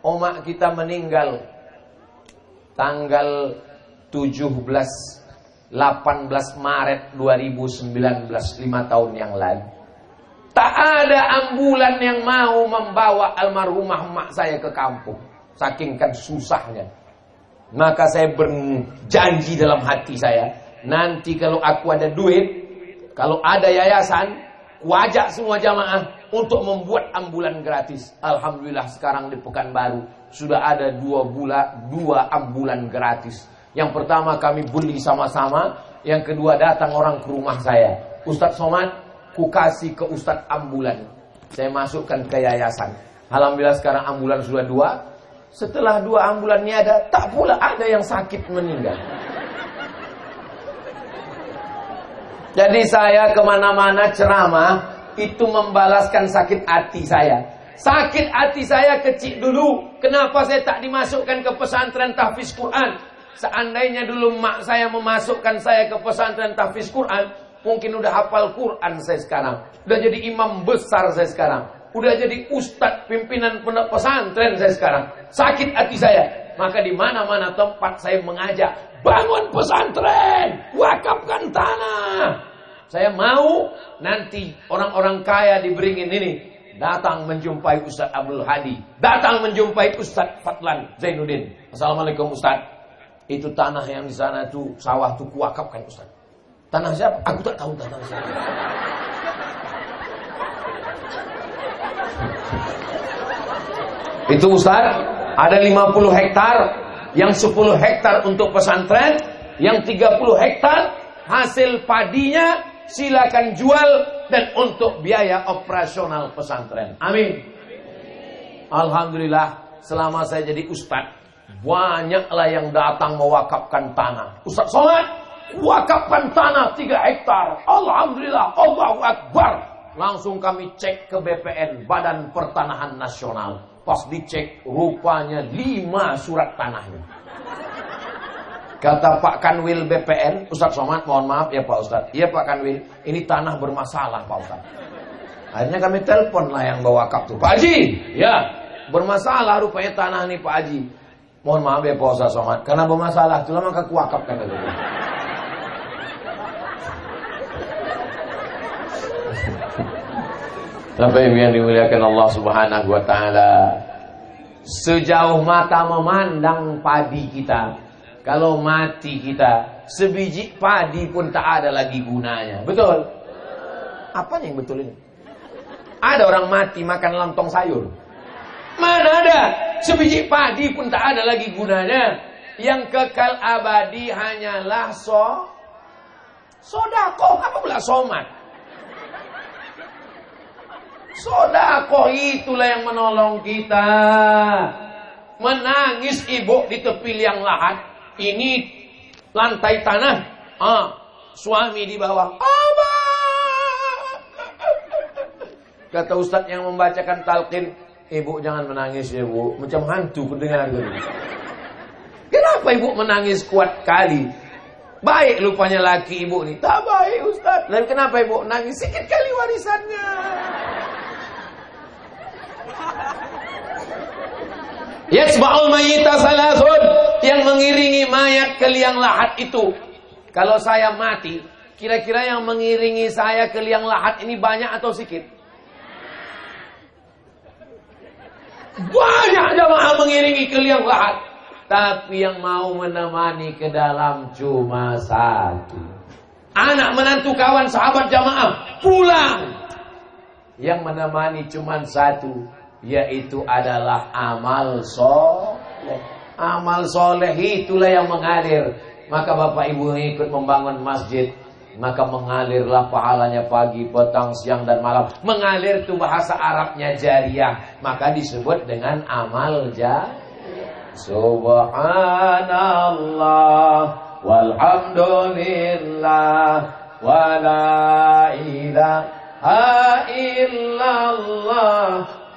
Omak kita meninggal tanggal 17 18 Maret 2019 5 tahun yang lalu. Tak ada ambulan yang mau membawa almarhumah mak saya ke kampung. Saking kan susahnya. Maka saya berjanji dalam hati saya, nanti kalau aku ada duit, kalau ada yayasan, wajak semua jamaah untuk membuat ambulan gratis. Alhamdulillah sekarang di Pekanbaru sudah ada dua bulan dua ambulan gratis. Yang pertama kami beli sama-sama, yang kedua datang orang ke rumah saya. Ustadz Somad, ku kasih ke Ustadz ambulan. Saya masukkan ke yayasan. Alhamdulillah sekarang ambulan sudah dua. Setelah dua ambulan ini ada, tak pula ada yang sakit meninggal. Jadi saya ke mana-mana ceramah, itu membalaskan sakit hati saya. Sakit hati saya kecil dulu. Kenapa saya tak dimasukkan ke pesantren tahfiz Quran? Seandainya dulu mak saya memasukkan saya ke pesantren tahfiz Quran, mungkin udah hafal Quran saya sekarang. Udah jadi imam besar saya sekarang. Udah jadi ustadz pimpinan pondok pesantren saya sekarang. Sakit hati saya. Maka di mana-mana tempat saya mengajak, bangun pesantren, wakafkan tanah. Saya mau nanti orang-orang kaya diberingin ini datang menjumpai Ustaz Abdul Hadi, datang menjumpai Ustaz Fatlan Zainuddin. Assalamualaikum Ustaz. Itu tanah yang di sana itu sawah tuh kuakapkan Ustaz. Tanah siapa? Aku tak tahu tanah siapa. Itu Ustaz, ada 50 hektar, yang 10 hektar untuk pesantren, yang 30 hektar hasil padinya silakan jual dan untuk biaya operasional pesantren. Amin. Alhamdulillah selama saya jadi ustaz banyaklah yang datang mewakafkan tanah. Ustaz Somad wakafkan tanah 3 hektar. Alhamdulillah, Allahu Akbar. Langsung kami cek ke BPN, Badan Pertanahan Nasional. Pas dicek, rupanya 5 surat tanahnya. Kata Pak Kanwil BPN, Ustadz Somad, mohon maaf ya Pak Ustadz. Iya Pak Kanwil, ini tanah bermasalah Pak Ustadz. Akhirnya kami telepon lah yang bawa kap tuh. Pak Haji, ya bermasalah rupanya tanah ini Pak Haji. Mohon maaf ya Pak Ustadz Somad, karena bermasalah, itulah maka kuakap kata dia. Sampai yang dimuliakan Allah Subhanahu wa taala. Sejauh mata memandang padi kita, kalau mati kita, sebiji padi pun tak ada lagi gunanya. Betul? Apa yang betul ini? Ada orang mati makan lontong sayur. Mana ada? Sebiji padi pun tak ada lagi gunanya. Yang kekal abadi hanyalah so sodako. Apa pula somat? Sodako itulah yang menolong kita. Menangis ibu di tepi liang lahat ini lantai tanah, ah, suami di bawah. Abah. Kata Ustadz yang membacakan talqin, ibu jangan menangis ya bu, macam hantu kedengar gitu. Kenapa ibu menangis kuat kali? Baik lupanya laki ibu ini. Tak baik Ustaz. Dan kenapa ibu nangis? Sikit kali warisannya. Yasba'ul mayyita salasun yang mengiringi mayat ke liang lahat itu. Kalau saya mati, kira-kira yang mengiringi saya ke liang lahat ini banyak atau sedikit? Banyak jamaah mengiringi ke liang lahat. Tapi yang mau menemani ke dalam cuma satu. Anak menantu kawan sahabat jamaah pulang. Yang menemani cuma satu yaitu adalah amal soleh. Amal soleh itulah yang mengalir. Maka bapak ibu ikut membangun masjid, maka mengalirlah pahalanya pagi, petang, siang dan malam. Mengalir itu bahasa Arabnya jariah, maka disebut dengan amal jariah. Subhanallah walhamdulillah wala ilaha illallah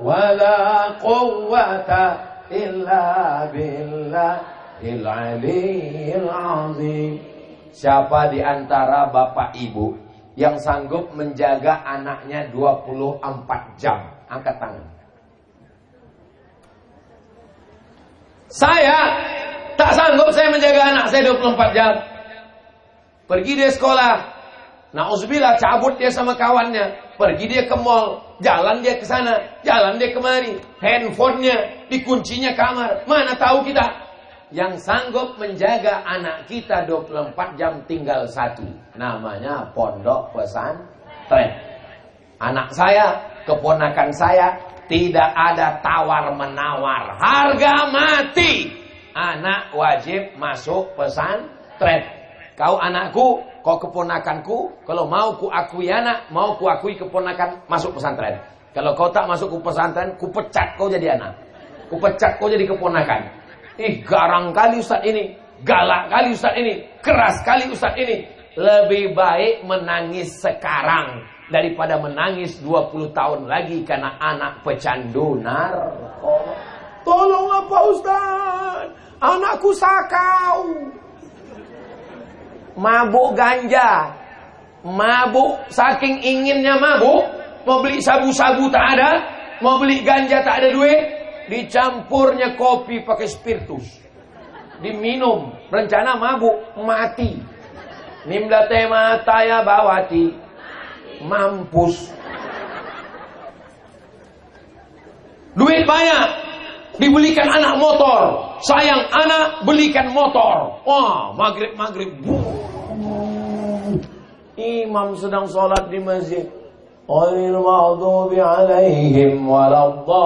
wala quwwata illa billahil aliyil azim. Siapa di antara bapak ibu yang sanggup menjaga anaknya 24 jam? Angkat tangan. Saya tak sanggup saya menjaga anak saya 24 jam. Pergi dia sekolah. Nauzubillah cabut dia sama kawannya. Pergi dia ke mall. Jalan dia ke sana. Jalan dia kemari. Handphonenya dikuncinya kamar. Mana tahu kita. Yang sanggup menjaga anak kita 24 jam tinggal satu. Namanya pondok pesantren. Anak saya, keponakan saya, tidak ada tawar menawar. Harga mati. Anak wajib masuk pesantren. Kau anakku, kau keponakanku, kalau mau ku akui anak, mau ku akui keponakan, masuk pesantren. Kalau kau tak masuk ke pesantren, ku pecat kau jadi anak. Ku pecat kau jadi keponakan. Ih, garang kali Ustaz ini. Galak kali Ustaz ini. Keras kali Ustaz ini. Lebih baik menangis sekarang daripada menangis 20 tahun lagi karena anak pecandu narkoba. Tolonglah Pak Ustaz. Anakku sakau mabuk ganja, mabuk saking inginnya mabuk, mau beli sabu-sabu tak ada, mau beli ganja tak ada duit, dicampurnya kopi pakai spiritus, diminum, rencana mabuk mati. Nimda tema taya bawati, mampus. Duit banyak, dibelikan anak motor. Sayang anak belikan motor. Wah, maghrib maghrib. Imam sedang sholat di masjid. Ghairil maghdubi alaihim waladdallin.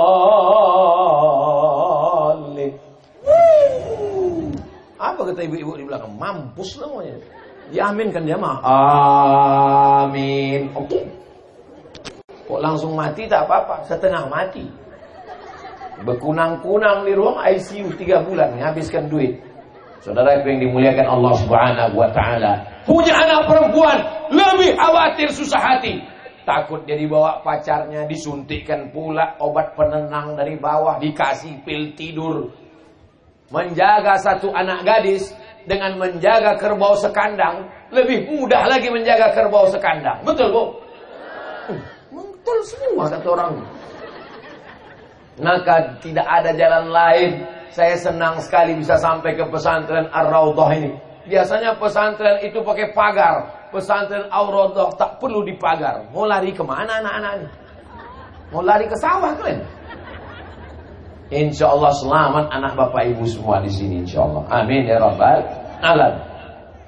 Apa kata ibu-ibu di belakang? Mampus namanya. Diaminkan dia mah. Amin. Oke. Okay. Kok langsung mati tak apa-apa, setengah mati. Berkunang-kunang di ruang ICU tiga bulan, menghabiskan duit. Saudara yang dimuliakan Allah Subhanahu wa taala, punya anak perempuan lebih khawatir susah hati. Takut dia dibawa pacarnya disuntikkan pula obat penenang dari bawah, dikasih pil tidur. Menjaga satu anak gadis dengan menjaga kerbau sekandang lebih mudah lagi menjaga kerbau sekandang. Betul, Bu? Betul semua kata orang. Maka tidak ada jalan lain. Saya senang sekali bisa sampai ke pesantren Ar-Raudhah ini. Biasanya pesantren itu pakai pagar. Pesantren Ar-Raudhah tak perlu dipagar. Mau lari ke mana anak-anak ini? Mau lari ke sawah kalian? Insya Allah selamat anak bapak ibu semua di sini insya Allah. Amin ya rabbal alam.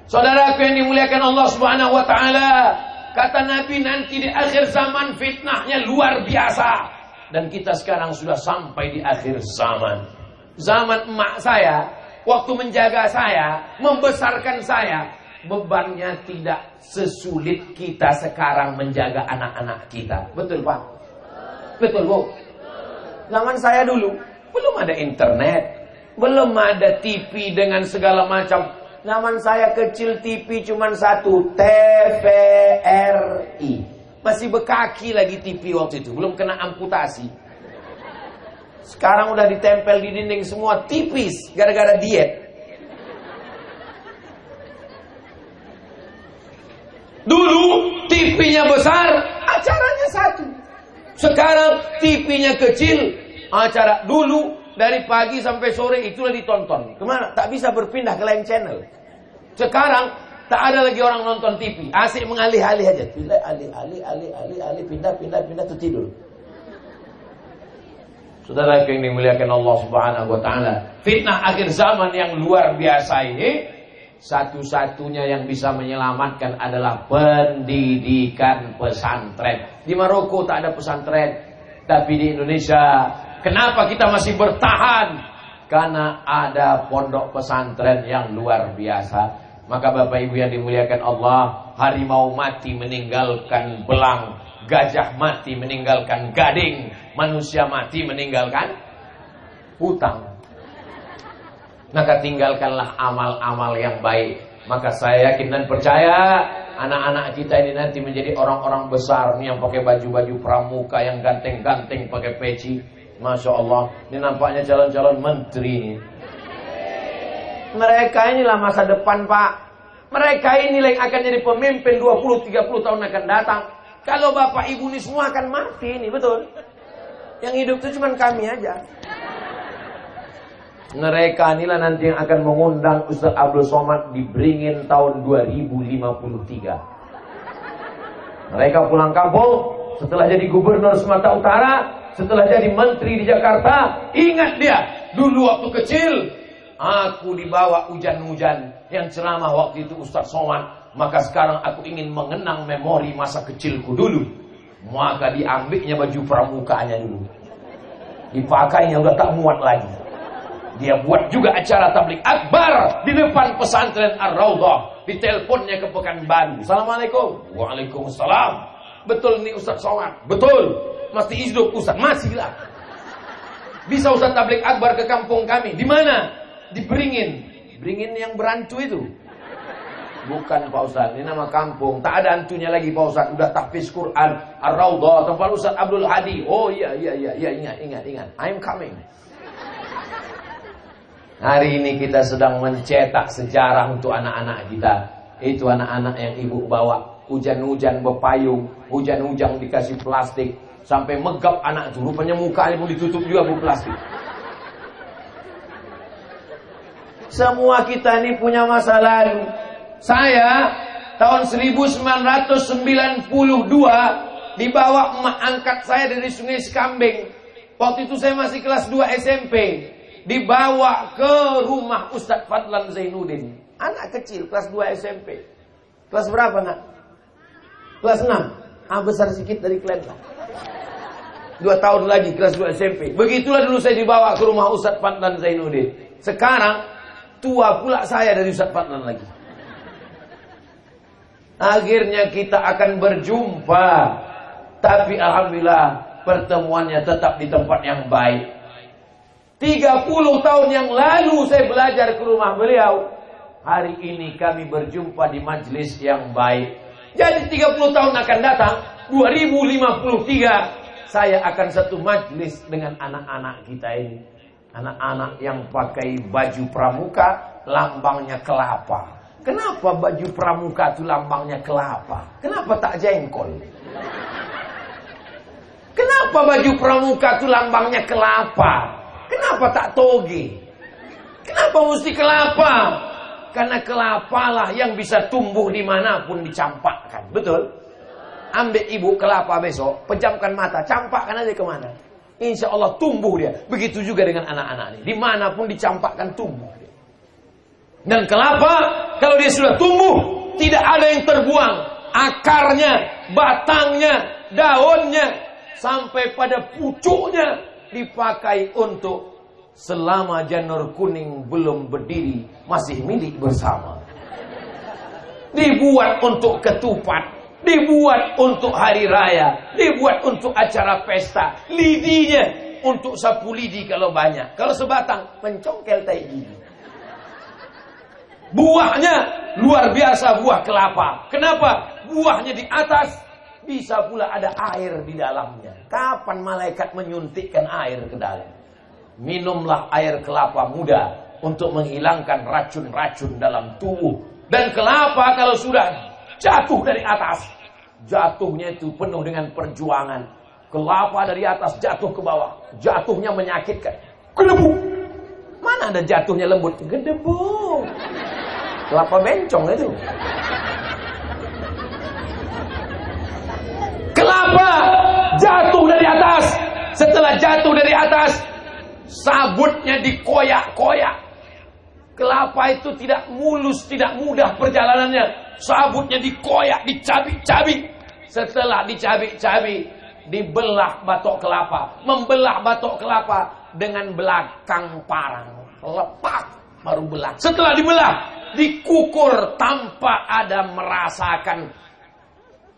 Saudaraku yang dimuliakan Allah Subhanahu wa taala, kata Nabi nanti di akhir zaman fitnahnya luar biasa. Dan kita sekarang sudah sampai di akhir zaman. Zaman emak saya, waktu menjaga saya, membesarkan saya, bebannya tidak sesulit kita sekarang menjaga anak-anak kita. Betul Pak? Betul Bu? Zaman saya dulu, belum ada internet, belum ada TV dengan segala macam. Zaman saya kecil TV cuma satu, TVRI. Masih bekaki lagi TV waktu itu, belum kena amputasi. Sekarang udah ditempel di dinding semua tipis gara-gara diet. Dulu TV-nya besar, acaranya satu. Sekarang TV-nya kecil, acara dulu dari pagi sampai sore itulah ditonton. Ke mana? Tak bisa berpindah ke lain channel. Sekarang Tak ada lagi orang nonton TV. Asik mengalih-alih aja. Pindah, alih, alih, alih, alih, alih, pindah, pindah, pindah, tuh tidur. Saudara yang dimuliakan Allah Subhanahu wa taala. Fitnah akhir zaman yang luar biasa ini satu-satunya yang bisa menyelamatkan adalah pendidikan pesantren. Di Maroko tak ada pesantren, tapi di Indonesia kenapa kita masih bertahan? Karena ada pondok pesantren yang luar biasa. Maka Bapak Ibu yang dimuliakan Allah, harimau mati meninggalkan belang, gajah mati meninggalkan gading, manusia mati meninggalkan hutang. Maka tinggalkanlah amal-amal yang baik. Maka saya yakin dan percaya anak-anak kita ini nanti menjadi orang-orang besar nih yang pakai baju-baju pramuka yang ganteng-ganteng pakai peci. Masya Allah, ini nampaknya calon-calon menteri. Mereka inilah masa depan Pak. Mereka inilah yang akan jadi pemimpin 20-30 tahun akan datang. Kalau bapak ibu ini semua akan mati ini, betul? Yang hidup itu cuma kami aja. Mereka inilah nanti yang akan mengundang Ustaz Abdul Somad di Beringin tahun 2053. Mereka pulang kampung setelah jadi gubernur Sumatera Utara, setelah jadi menteri di Jakarta, ingat dia, dulu waktu kecil aku dibawa hujan-hujan yang ceramah waktu itu Ustaz Somad, maka sekarang aku ingin mengenang memori masa kecilku dulu. Maka diambilnya baju pramukanya dulu. Dipakainya udah tak muat lagi. Dia buat juga acara tablik akbar di depan pesantren Ar-Raudhah. Diteleponnya ke Pekanbaru. Assalamualaikum. Waalaikumsalam. Betul nih Ustaz Somad. Betul. Masih hidup Ustaz. Masih lah. Bisa Ustaz tablik akbar ke kampung kami. Di mana? Di Beringin. Beringin yang berantu itu. Bukan Pak Ustaz, ini nama kampung. Tak ada antunya lagi Pak Ustaz. Udah tahfiz Quran, Ar-Raudhah, tempat Ustaz Abdul Hadi. Oh iya, iya, iya, iya, ingat, ingat, ingat. I'm coming. Hari ini kita sedang mencetak sejarah untuk anak-anak kita. Itu anak-anak yang ibu bawa. Hujan-hujan berpayung, hujan-hujan dikasih plastik. Sampai megap anak itu. Rupanya mukanya pun ditutup juga bu plastik. Semua kita ini punya masa lalu. Saya tahun 1992 dibawa emak angkat saya dari Sungai Sekambing. Waktu itu saya masih kelas 2 SMP dibawa ke rumah Ustadz Fadlan Zainuddin. Anak kecil, kelas 2 SMP. Kelas berapa nak? Kelas 6. Ah besar sedikit dari kalian lah. Dua tahun lagi kelas 2 SMP. Begitulah dulu saya dibawa ke rumah Ustadz Fadlan Zainuddin. Sekarang tua pula saya dari Ustadz Fadlan lagi. Akhirnya kita akan berjumpa. Tapi Alhamdulillah pertemuannya tetap di tempat yang baik. 30 tahun yang lalu saya belajar ke rumah beliau. Hari ini kami berjumpa di majelis yang baik. Jadi 30 tahun akan datang, 2053 saya akan satu majelis dengan anak-anak kita ini. Anak-anak yang pakai baju pramuka, lambangnya kelapa. Kenapa baju pramuka itu lambangnya kelapa? Kenapa tak jengkol? Kenapa baju pramuka itu lambangnya kelapa? Kenapa tak toge? Kenapa mesti kelapa? Karena kelapa lah yang bisa tumbuh di mana pun dicampakkan. Betul? Ambil ibu kelapa besok, pejamkan mata, campakkan aja ke mana. Insya Allah tumbuh dia. Begitu juga dengan anak-anak ini. Di mana pun dicampakkan tumbuh. Dan kelapa, kalau dia sudah tumbuh, tidak ada yang terbuang. Akarnya, batangnya, daunnya, sampai pada pucuknya dipakai untuk selama janur kuning belum berdiri masih milik bersama. Dibuat untuk ketupat, dibuat untuk hari raya, dibuat untuk acara pesta. Lidinya untuk sapu lidi kalau banyak. Kalau sebatang mencongkel tai gigi. Buahnya luar biasa buah kelapa. Kenapa? Buahnya di atas, bisa pula ada air di dalamnya. Kapan malaikat menyuntikkan air ke dalam? Minumlah air kelapa muda untuk menghilangkan racun-racun dalam tubuh. Dan kelapa kalau sudah jatuh dari atas, jatuhnya itu penuh dengan perjuangan. Kelapa dari atas jatuh ke bawah, jatuhnya menyakitkan. Ada jatuhnya lembut? Gedebu. Kelapa bencong itu. Kelapa jatuh dari atas. Setelah jatuh dari atas, sabutnya dikoyak-koyak. Kelapa itu tidak mulus, tidak mudah perjalanannya. Sabutnya dikoyak, dicabik-cabik. Setelah dicabik-cabik, dibelah batok kelapa. Membelah batok kelapa dengan belakang parang. Lepak baru belah. Setelah dibelah, dikukur tanpa ada merasakan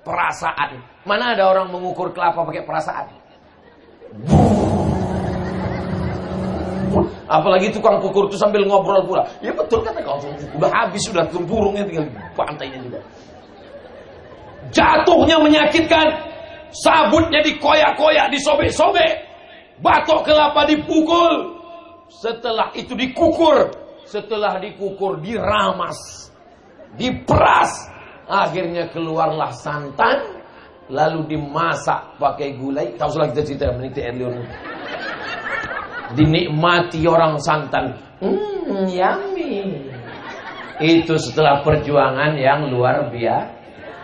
perasaan. Mana ada orang mengukur kelapa pakai perasaan? Apalagi tukang kukur itu sambil ngobrol pula. Ya betul kata kau. Udah habis sudah burungnya tinggal pantainya juga. Jatuhnya menyakitkan. Sabutnya dikoyak-koyak, disobek-sobek. Batok kelapa dipukul. Setelah itu dikukur. Setelah dikukur diramas. Diperas. Akhirnya keluarlah santan lalu dimasak pakai gulai. Tahu salah kita cerita meniti Erlion. Dinikmati orang santan. Hmm, yummy. Itu setelah perjuangan yang luar biasa.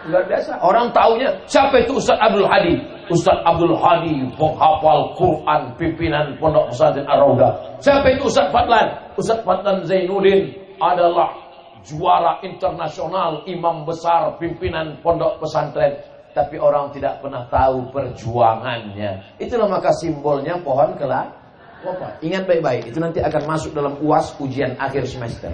Luar biasa. Orang taunya siapa itu Ustaz Abdul Hadi? Ustaz Abdul Hadi, penghafal Quran, pimpinan Pondok Pesantren Ar-Rauda. Siapa itu Ustaz Fadlan? Ustaz Fadlan Zainuddin adalah juara internasional, imam besar, pimpinan Pondok Pesantren. Tapi orang tidak pernah tahu perjuangannya. Itulah maka simbolnya pohon kelapa. Ingat baik-baik, itu nanti akan masuk dalam UAS ujian akhir semester.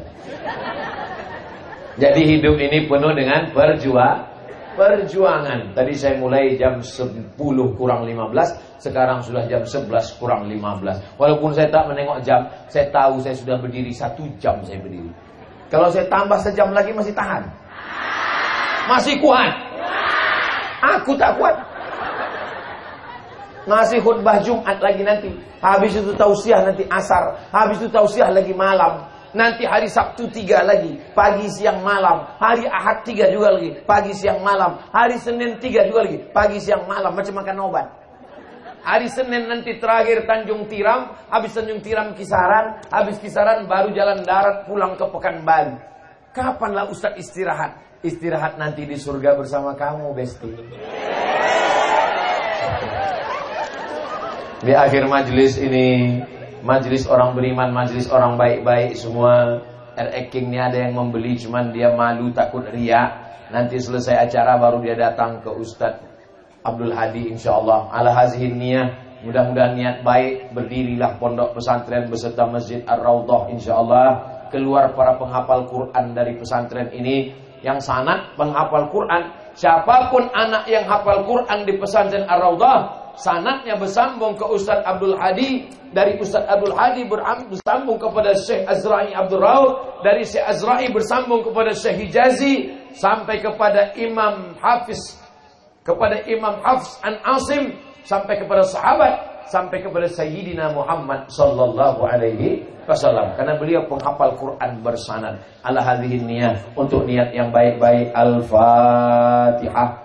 Jadi hidup ini penuh dengan perjuangan perjuangan. Tadi saya mulai jam 10 kurang 15, sekarang sudah jam 11 kurang 15. Walaupun saya tak menengok jam, saya tahu saya sudah berdiri satu jam saya berdiri. Kalau saya tambah sejam lagi masih tahan. Masih kuat. Aku tak kuat. Ngasih khutbah Jumat lagi nanti. Habis itu tausiah nanti asar. Habis itu tausiah lagi malam. Nanti hari Sabtu tiga lagi, pagi siang malam. Hari Ahad tiga juga lagi, pagi siang malam. Hari Senin tiga juga lagi, pagi siang malam. Macam makan obat. Hari Senin nanti terakhir Tanjung Tiram, habis Tanjung Tiram kisaran, habis kisaran baru jalan darat pulang ke Pekanbaru. Kapanlah Ustadz istirahat? Istirahat nanti di surga bersama kamu, Besti. Di akhir majelis ini Majelis orang beriman, majelis orang baik-baik semua. R.E. ini ada yang membeli cuman dia malu takut ria. Nanti selesai acara baru dia datang ke Ustadz Abdul Hadi insyaallah. Ala hazihin niyah. Mudah-mudahan niat baik berdirilah pondok pesantren beserta Masjid Ar-Raudhah insyaallah. Keluar para penghafal Quran dari pesantren ini yang sanat penghafal Quran. Siapa pun anak yang hafal Quran di pesantren Ar-Raudhah sanatnya bersambung ke Ustaz Abdul Hadi dari Ustaz Abdul Hadi bersambung kepada Syekh Azra'i Abdul Raud dari Syekh Azra'i bersambung kepada Syekh Hijazi sampai kepada Imam Hafiz kepada Imam Hafiz An Asim sampai kepada sahabat sampai kepada Sayyidina Muhammad sallallahu alaihi wasallam. Karena beliau penghafal Quran bersanad. Ala hadhihi niyah untuk niat yang baik-baik al-Fatihah